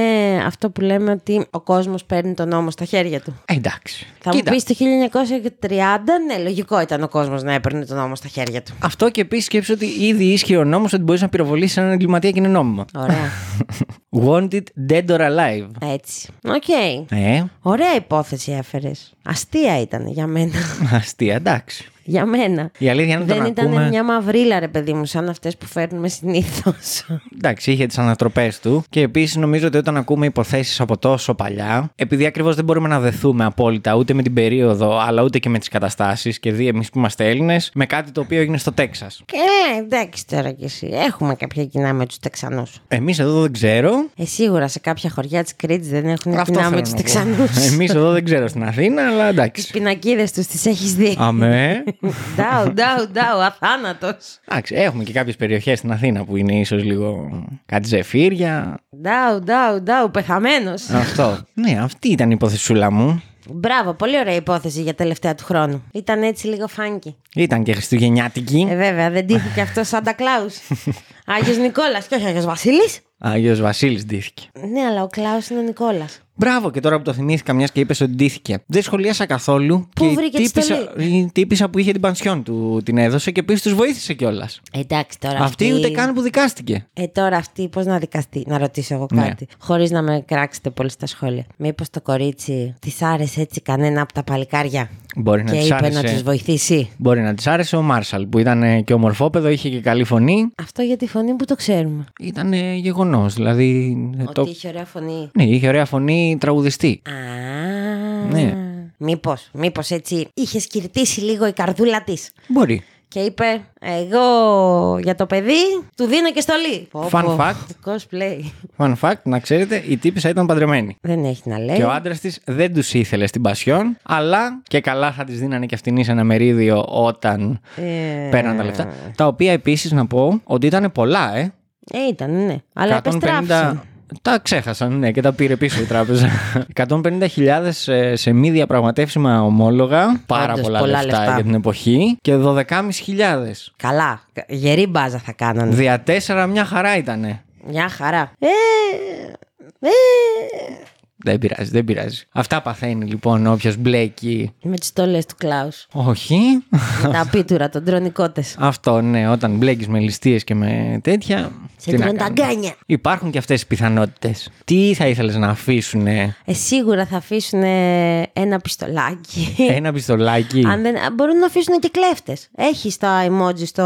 αυτό που λέμε ότι ο κόσμος παίρνει τον νόμο στα χέρια του. Ε, εντάξει. Θα Κοίτα, μου πεις το 1930, ναι, λογικό ήταν ο κόσμος να έπαιρνε τον νόμο στα χέρια του. Αυτό και επίσης σκέψου ότι ήδη ίσχυε ο νόμος ότι μπορείς να πυροβολήσεις έναν εγκληματία και είναι νόμιμο. Ωραία. Wanted dead or alive. Έτσι. Οκ. Ε, Ωραία υπόθεση έφερες. Αστεία ήταν για μένα. αστεία, εντάξει. Για μένα. Η αλήθεια είναι ότι Δεν τον ήταν ακούμε. μια μαυρίλα, ρε παιδί μου, σαν αυτές που φέρνουμε συνήθως. Εντάξει, είχε τις ανατροπές του. Και επίσης νομίζω ότι όταν ακούμε υποθέσεις από τόσο παλιά, επειδή ακριβώς δεν μπορούμε να δεθούμε απόλυτα ούτε με την περίοδο, αλλά ούτε και με τις καταστάσεις, και δη εμείς που είμαστε Έλληνες, με κάτι το οποίο έγινε στο Τέξας. Ε, εντάξει τώρα κι εσύ. Έχουμε κάποια κοινά με τους Τεξανούς. Εμείς εδώ δεν ξέρω. Ε, σίγουρα σε κάποια χωριά της Κρήτης δεν έχουν Αυτό κοινά με θέλω τους να πω. Τεξανούς. Εμείς εδώ δεν ξέρω στην Αθήνα, αλλά Τις εντάξει. πινακίδες τους τις έχεις δει. Αμέ. Ντάου, ντάου, ντάου, αθάνατος. Εντάξει, έχουμε και κάποιες περιοχές στην Αθήνα που είναι ίσως λίγο κάτι ζεφύρια. Ντάου, ντάου, ντάου, πεθαμένος. Αυτό. ναι, αυτή ήταν η υποθεσούλα μου. Μπράβο, πολύ ωραία υπόθεση για τελευταία του χρόνου. Ήταν έτσι λίγο φάνκι. Ήταν και χριστουγεννιάτικη. Ε, βέβαια, δεν τύχηκε αυτό Σάντα Κλάους. Άγιος Νικόλας και όχι Άγιος Βασίλης. Άγιος Βασίλης ντύθηκε. Ναι, αλλά ο Κλάου είναι ο Νικόλας. Μπράβο και τώρα που το θυμήθηκα, μιας και είπες ότι ντύθηκε. Δεν σχολίασα καθόλου. Πού και η βρήκε τη τύπησα- στολή; Η τύπησα που είχε την πανσιόν του την έδωσε και επίσης τους βοήθησε κιόλας. Εντάξει τώρα. Αυτή ούτε καν που δικάστηκε. Ε, τώρα αυτή πώς να δικαστεί, να ρωτήσω εγώ Ναι. κάτι. Χωρίς να με κράξετε πολύ στα σχόλια. Μήπως το κορίτσι της άρεσε έτσι κανένα από τα παλικάρια; Μπορεί να και της είπε άρεσε. να του βοηθήσει. Μπορεί να της άρεσε ο Μάρσαλ που ήταν ε, και ομορφόπεδο, είχε και καλή φωνή. Αυτό για τη φωνή που το ξέρουμε. Ήταν γεγονός. Δηλαδή. ε, Ότι το... είχε ωραία φωνή. Ναι, είχε ωραία φωνή τραγουδιστή. Α, Ναι. Μήπως, μήπως έτσι είχε σκυρτήσει λίγο η καρδούλα της Μπορεί. Και είπε εγώ για το παιδί του δίνω και στολή. Πω, Fun πω, fact. Cosplay. Fun fact, να ξέρετε, η τύπησα ήταν παντρεμένη. Δεν έχει να λέει. Και ο άντρας της δεν τους ήθελε στην Πασιόν, αλλά και καλά θα της δίνανε και αυτήν σε ένα μερίδιο όταν Ε, παίρναν τα λεφτά. Τα οποία επίσης να πω ότι ήταν πολλά, ε. Ε, ήταν, ναι. Αλλά 150, επεστράφησε. Τα ξέχασαν, ναι, και τα πήρε πίσω η τράπεζα. 150.000 σε, σε μη διαπραγματεύσιμα ομόλογα. Πάρα Όντως, πολλά, πολλά λεφτά, λεφτά. για την εποχή. Και 12.500. Καλά. Γερή μπάζα θα κάνανε. Δια τέσσερα μια χαρά ήτανε. Μια χαρά. Ε, ε, Δεν πειράζει, δεν πειράζει. Αυτά παθαίνει λοιπόν όποιος μπλέκει. με τις στολέ του Κλάους. Όχι. με τα πίτουρα, τον τρονικότε. Αυτό ναι, όταν μπλέκεις με ληστείες και με τέτοια. Σε τι να τρώνε τα κάνουμε; γκάνια. Υπάρχουν και αυτές οι πιθανότητες. Τι θα ήθελες να αφήσουν Ε, σίγουρα θα αφήσουν ένα πιστολάκι. ένα πιστολάκι. Αν δεν, α, μπορούν να αφήσουν και κλέφτες. Έχει τα emoji στο.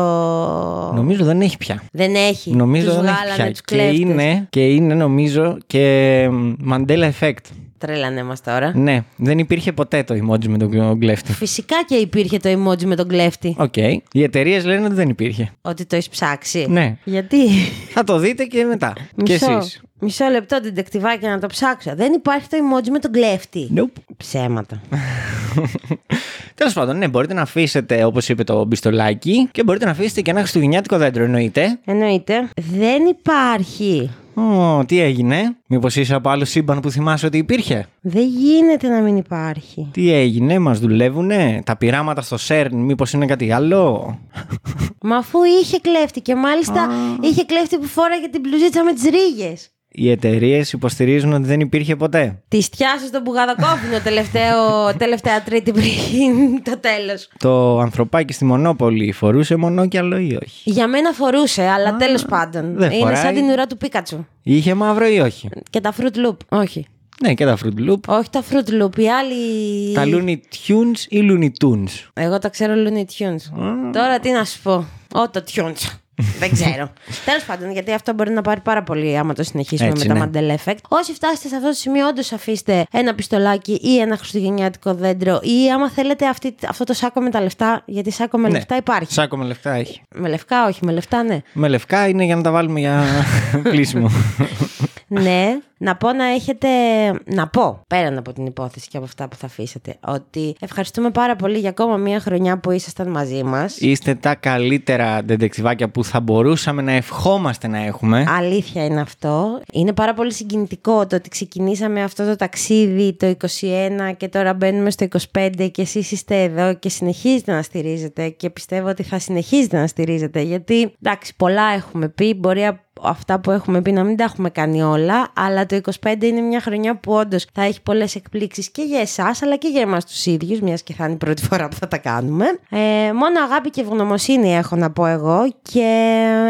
Νομίζω δεν έχει πια. Δεν έχει. Νομίζω τους δεν έχει βγάλανε πια. τους Και κλέφτες. είναι, και είναι νομίζω και Mandela Effect. Τρέλανε μας τώρα. Ναι, δεν υπήρχε ποτέ το emoji με τον κλέφτη. Φυσικά και υπήρχε το emoji με τον κλέφτη. Οκ. Οι εταιρείες λένε ότι δεν υπήρχε. Ότι το έχεις ψάξει. Ναι. Γιατί; Θα το δείτε και μετά. και Μισό, εσείς. μισό λεπτό ντετεκτιβάκια να το ψάξω. Δεν υπάρχει το emoji με τον κλέφτη. Nope. Ψέματα. Τέλος πάντων, ναι, μπορείτε να αφήσετε, όπως είπε το μπιστολάκι, και μπορείτε να αφήσετε και ένα χριστουγεννιάτικο δέντρο, εννοείται. Εννοείται. Δεν υπάρχει. Ω, τι έγινε, Μήπως είσαι από άλλο σύμπαν που θυμάσαι ότι υπήρχε; Δεν γίνεται να μην υπάρχει. Τι έγινε, μας δουλεύουνε, τα πειράματα στο ΣΕΡΝ, μήπως είναι κάτι άλλο; Μα αφού είχε κλέφτη και μάλιστα είχε κλέφτη που φόραγε την μπλουζίτσα με τις ρίγες. Οι εταιρείες υποστηρίζουν ότι δεν υπήρχε ποτέ. Τη στιάσε στον πουγαδοκόφινο τελευταίο, τελευταία τρίτη πριν το τέλος. Το ανθρωπάκι στη Μονόπολη φορούσε μονόκιαλο ή όχι; Για μένα φορούσε, αλλά τέλος πάντων. δεν Είναι φοράει. σαν την ουρά του Πίκατσου. Είχε μαύρο ή όχι; Και τα Fruit Loop. Όχι. Ναι, και τα Fruit Loop. Όχι τα Fruit Loop. Οι άλλοι. Τα Looney Tunes ή Looney Tunes; Εγώ τα ξέρω Looney Tunes. Τώρα τι να σου πω. Ό, το Tunes. Δεν ξέρω. Τέλος πάντων, γιατί αυτό μπορεί να πάρει πάρα πολύ άμα το συνεχίσουμε Έτσι, με ναι. τα Mandela Effect. Όσοι φτάσετε σε αυτό το σημείο, όντως αφήστε ένα πιστολάκι ή ένα χριστουγεννιάτικο δέντρο ή άμα θέλετε αυτή, αυτό το σάκο με τα λεφτά, γιατί σάκο με Ναι. λεφτά υπάρχει. Σάκο με λεφτά έχει. Με λευκά, όχι, με λεφτά, ναι. Με λευκά είναι για να τα βάλουμε για πλήσιμο. Ναι, να πω να έχετε. Να πω, πέραν από την υπόθεση και από αυτά που θα αφήσετε, ότι ευχαριστούμε πάρα πολύ για ακόμα μία χρονιά που ήσασταν μαζί μας. Είστε τα καλύτερα ντεντεκτιβάκια που θα μπορούσαμε να ευχόμαστε να έχουμε. Αλήθεια είναι αυτό. Είναι πάρα πολύ συγκινητικό το ότι ξεκινήσαμε αυτό το ταξίδι το 21 και τώρα μπαίνουμε στο 25 και εσείς είστε εδώ και συνεχίζετε να στηρίζετε και πιστεύω ότι θα συνεχίζετε να στηρίζετε γιατί εντάξει πολλά έχουμε πει, μπορεί α- αυτά που έχουμε πει να μην τα έχουμε κάνει όλα αλλά το 25 είναι μια χρονιά που όντως θα έχει πολλές εκπλήξεις και για εσάς αλλά και για εμάς τους ίδιους μιας και θα είναι η πρώτη φορά που θα τα κάνουμε. Ε, μόνο αγάπη και ευγνωμοσύνη έχω να πω εγώ και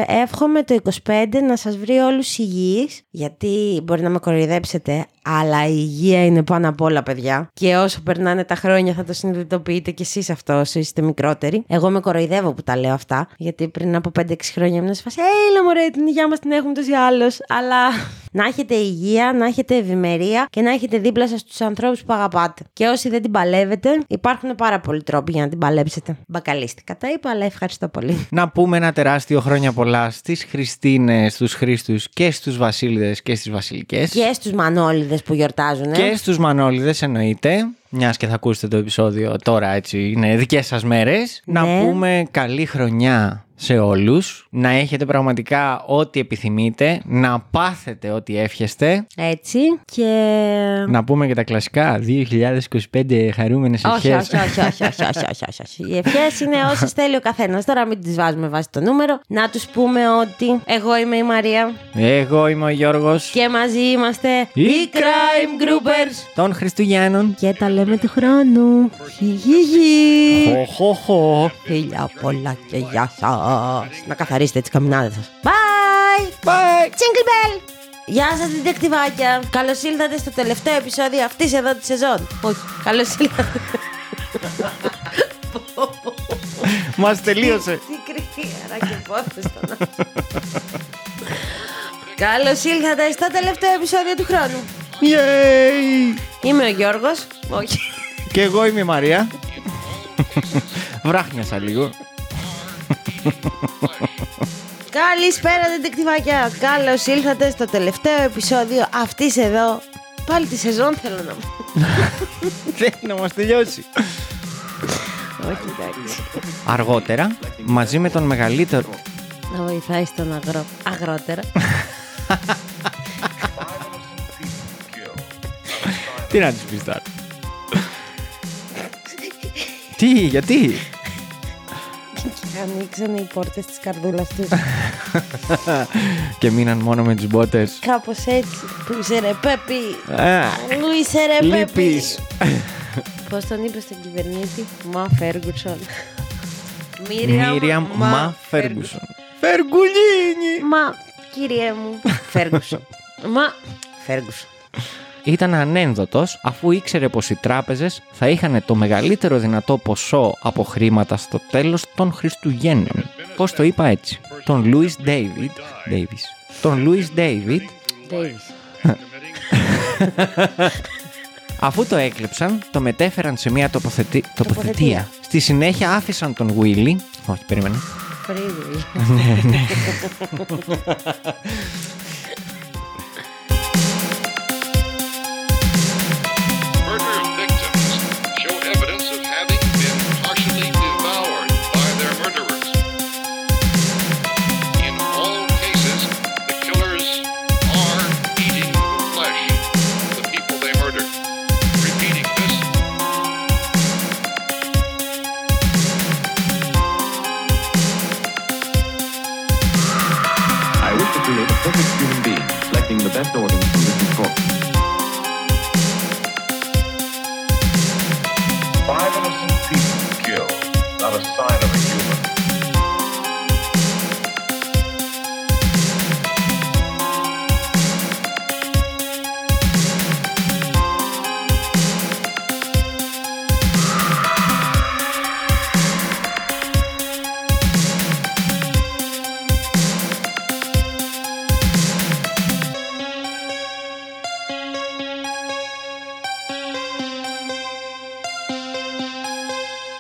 εύχομαι το 25 να σας βρει όλους υγιείς γιατί μπορεί να με κοροϊδέψετε αλλά η υγεία είναι πάνω απ' όλα παιδιά και όσο περνάνε τα χρόνια θα το συνειδητοποιείτε κι εσείς αυτό όσο είστε μικρότεροι. Εγώ με κοροϊδεύω που τα λέω αυτά γιατί πριν από 5-6 χρόνια ήμουν σε φάση έλα μωρέ την υγεία μας την έχουμε τόσο ή άλλως αλλά να έχετε υγεία, να έχετε ευημερία και να έχετε δίπλα σας τους ανθρώπους που αγαπάτε. Και όσοι δεν την παλεύετε, υπάρχουν πάρα πολλοί τρόποι για να την παλέψετε. Μπακαλίστηκα τα είπα, αλλά ευχαριστώ πολύ. Να πούμε ένα τεράστιο χρόνια πολλά στις Χριστίνες, στους Χρήστους και στους Βασίλειδες και στις Βασιλικές. Και στους μανόλιδες που γιορτάζουν. Και στους Μανόλιδες εννοείται. Μιας και θα ακούσετε το επεισόδιο τώρα έτσι, είναι δικές σας μέρες. Να Ναι. πούμε καλή χρονιά σε όλους. Να έχετε πραγματικά ό,τι επιθυμείτε. Να πάθετε ό,τι εύχεστε. Έτσι. Και. Να πούμε και τα κλασικά 2025 χαρούμενες Όχι, ευχές. όχι, όχι, όχι, όχι, όχι, όχι, όχι, όχι. Οι ευχές είναι όσες θέλει ο καθένας. Τώρα μην τις βάζουμε βάσει το νούμερο. Να τους πούμε ότι εγώ είμαι η Μαρία Εγώ είμαι ο Γιώργος και μαζί είμαστε Οι Crime Groupers. των Χριστουγέννων. Και τα λέμε του χρόνου. Χι, Χω, χω, χω. Φιλιά πολλά και γεια σας. Να καθαρίσετε τις καμινάδες σας. Bye! Bye. Jingle bell! Γεια σας, διτεκτιβάκια! Καλώς ήλθατε στο τελευταίο επεισόδιο αυτής εδώ της σεζόν. Όχι, καλώς ήλθατε. Μας τελείωσε. Τι κρυφίαρα και πόθες τον Καλώς ήλθατε στο τελευταίο επεισόδιο του χρόνου. Yay! Είμαι ο Γιώργος. Όχι. Και εγώ είμαι η Μαρία. Βράχνιασα λίγο. Καλησπέρα, διτεκτιβάκια. Καλώς ήλθατε στο τελευταίο επεισόδιο αυτής εδώ. Πάλι τη σεζόν θέλω να μου. Θέλει να μας τελειώσει. Όχι, εντάξει. Αργότερα, μαζί με τον μεγαλύτερο... Να βοηθάει στον αγρό. Αγρότερα. Τι να τη πεις τώρα; Τι, γιατί; Και ανοίξανε οι πόρτες της καρδούλας τους. και μείναν μόνο με τι μπότες. Κάπως έτσι. Που είσαι ρε Πέπι. Ε, Που είσαι ρε Πέπι. Λείπει. Πώς τον είπες στον κυβερνήτη, Μα Φέργουσον. Μίριαμ Μα Φέργκουσον. Φεργουλίνι. Μα, κύριε μου, Φέργουσον. Μα, Φέργουσον. Ήταν ανένδοτος αφού ήξερε πως οι τράπεζες θα είχαν το μεγαλύτερο δυνατό ποσό από χρήματα στο τέλος των Χριστουγέννων. Πώς το είπα έτσι; Τον Λούις Ντέιβιτ, Davis, τον Λούις Ντέιβιτ, Ντέιβις. αφού το έκλεψαν, το μετέφεραν σε μια τοποθετή... τοποθετία. Τοποθετία. Στη συνέχεια άφησαν τον Βίλι, όχι περίμενε, Φρύδι. Murder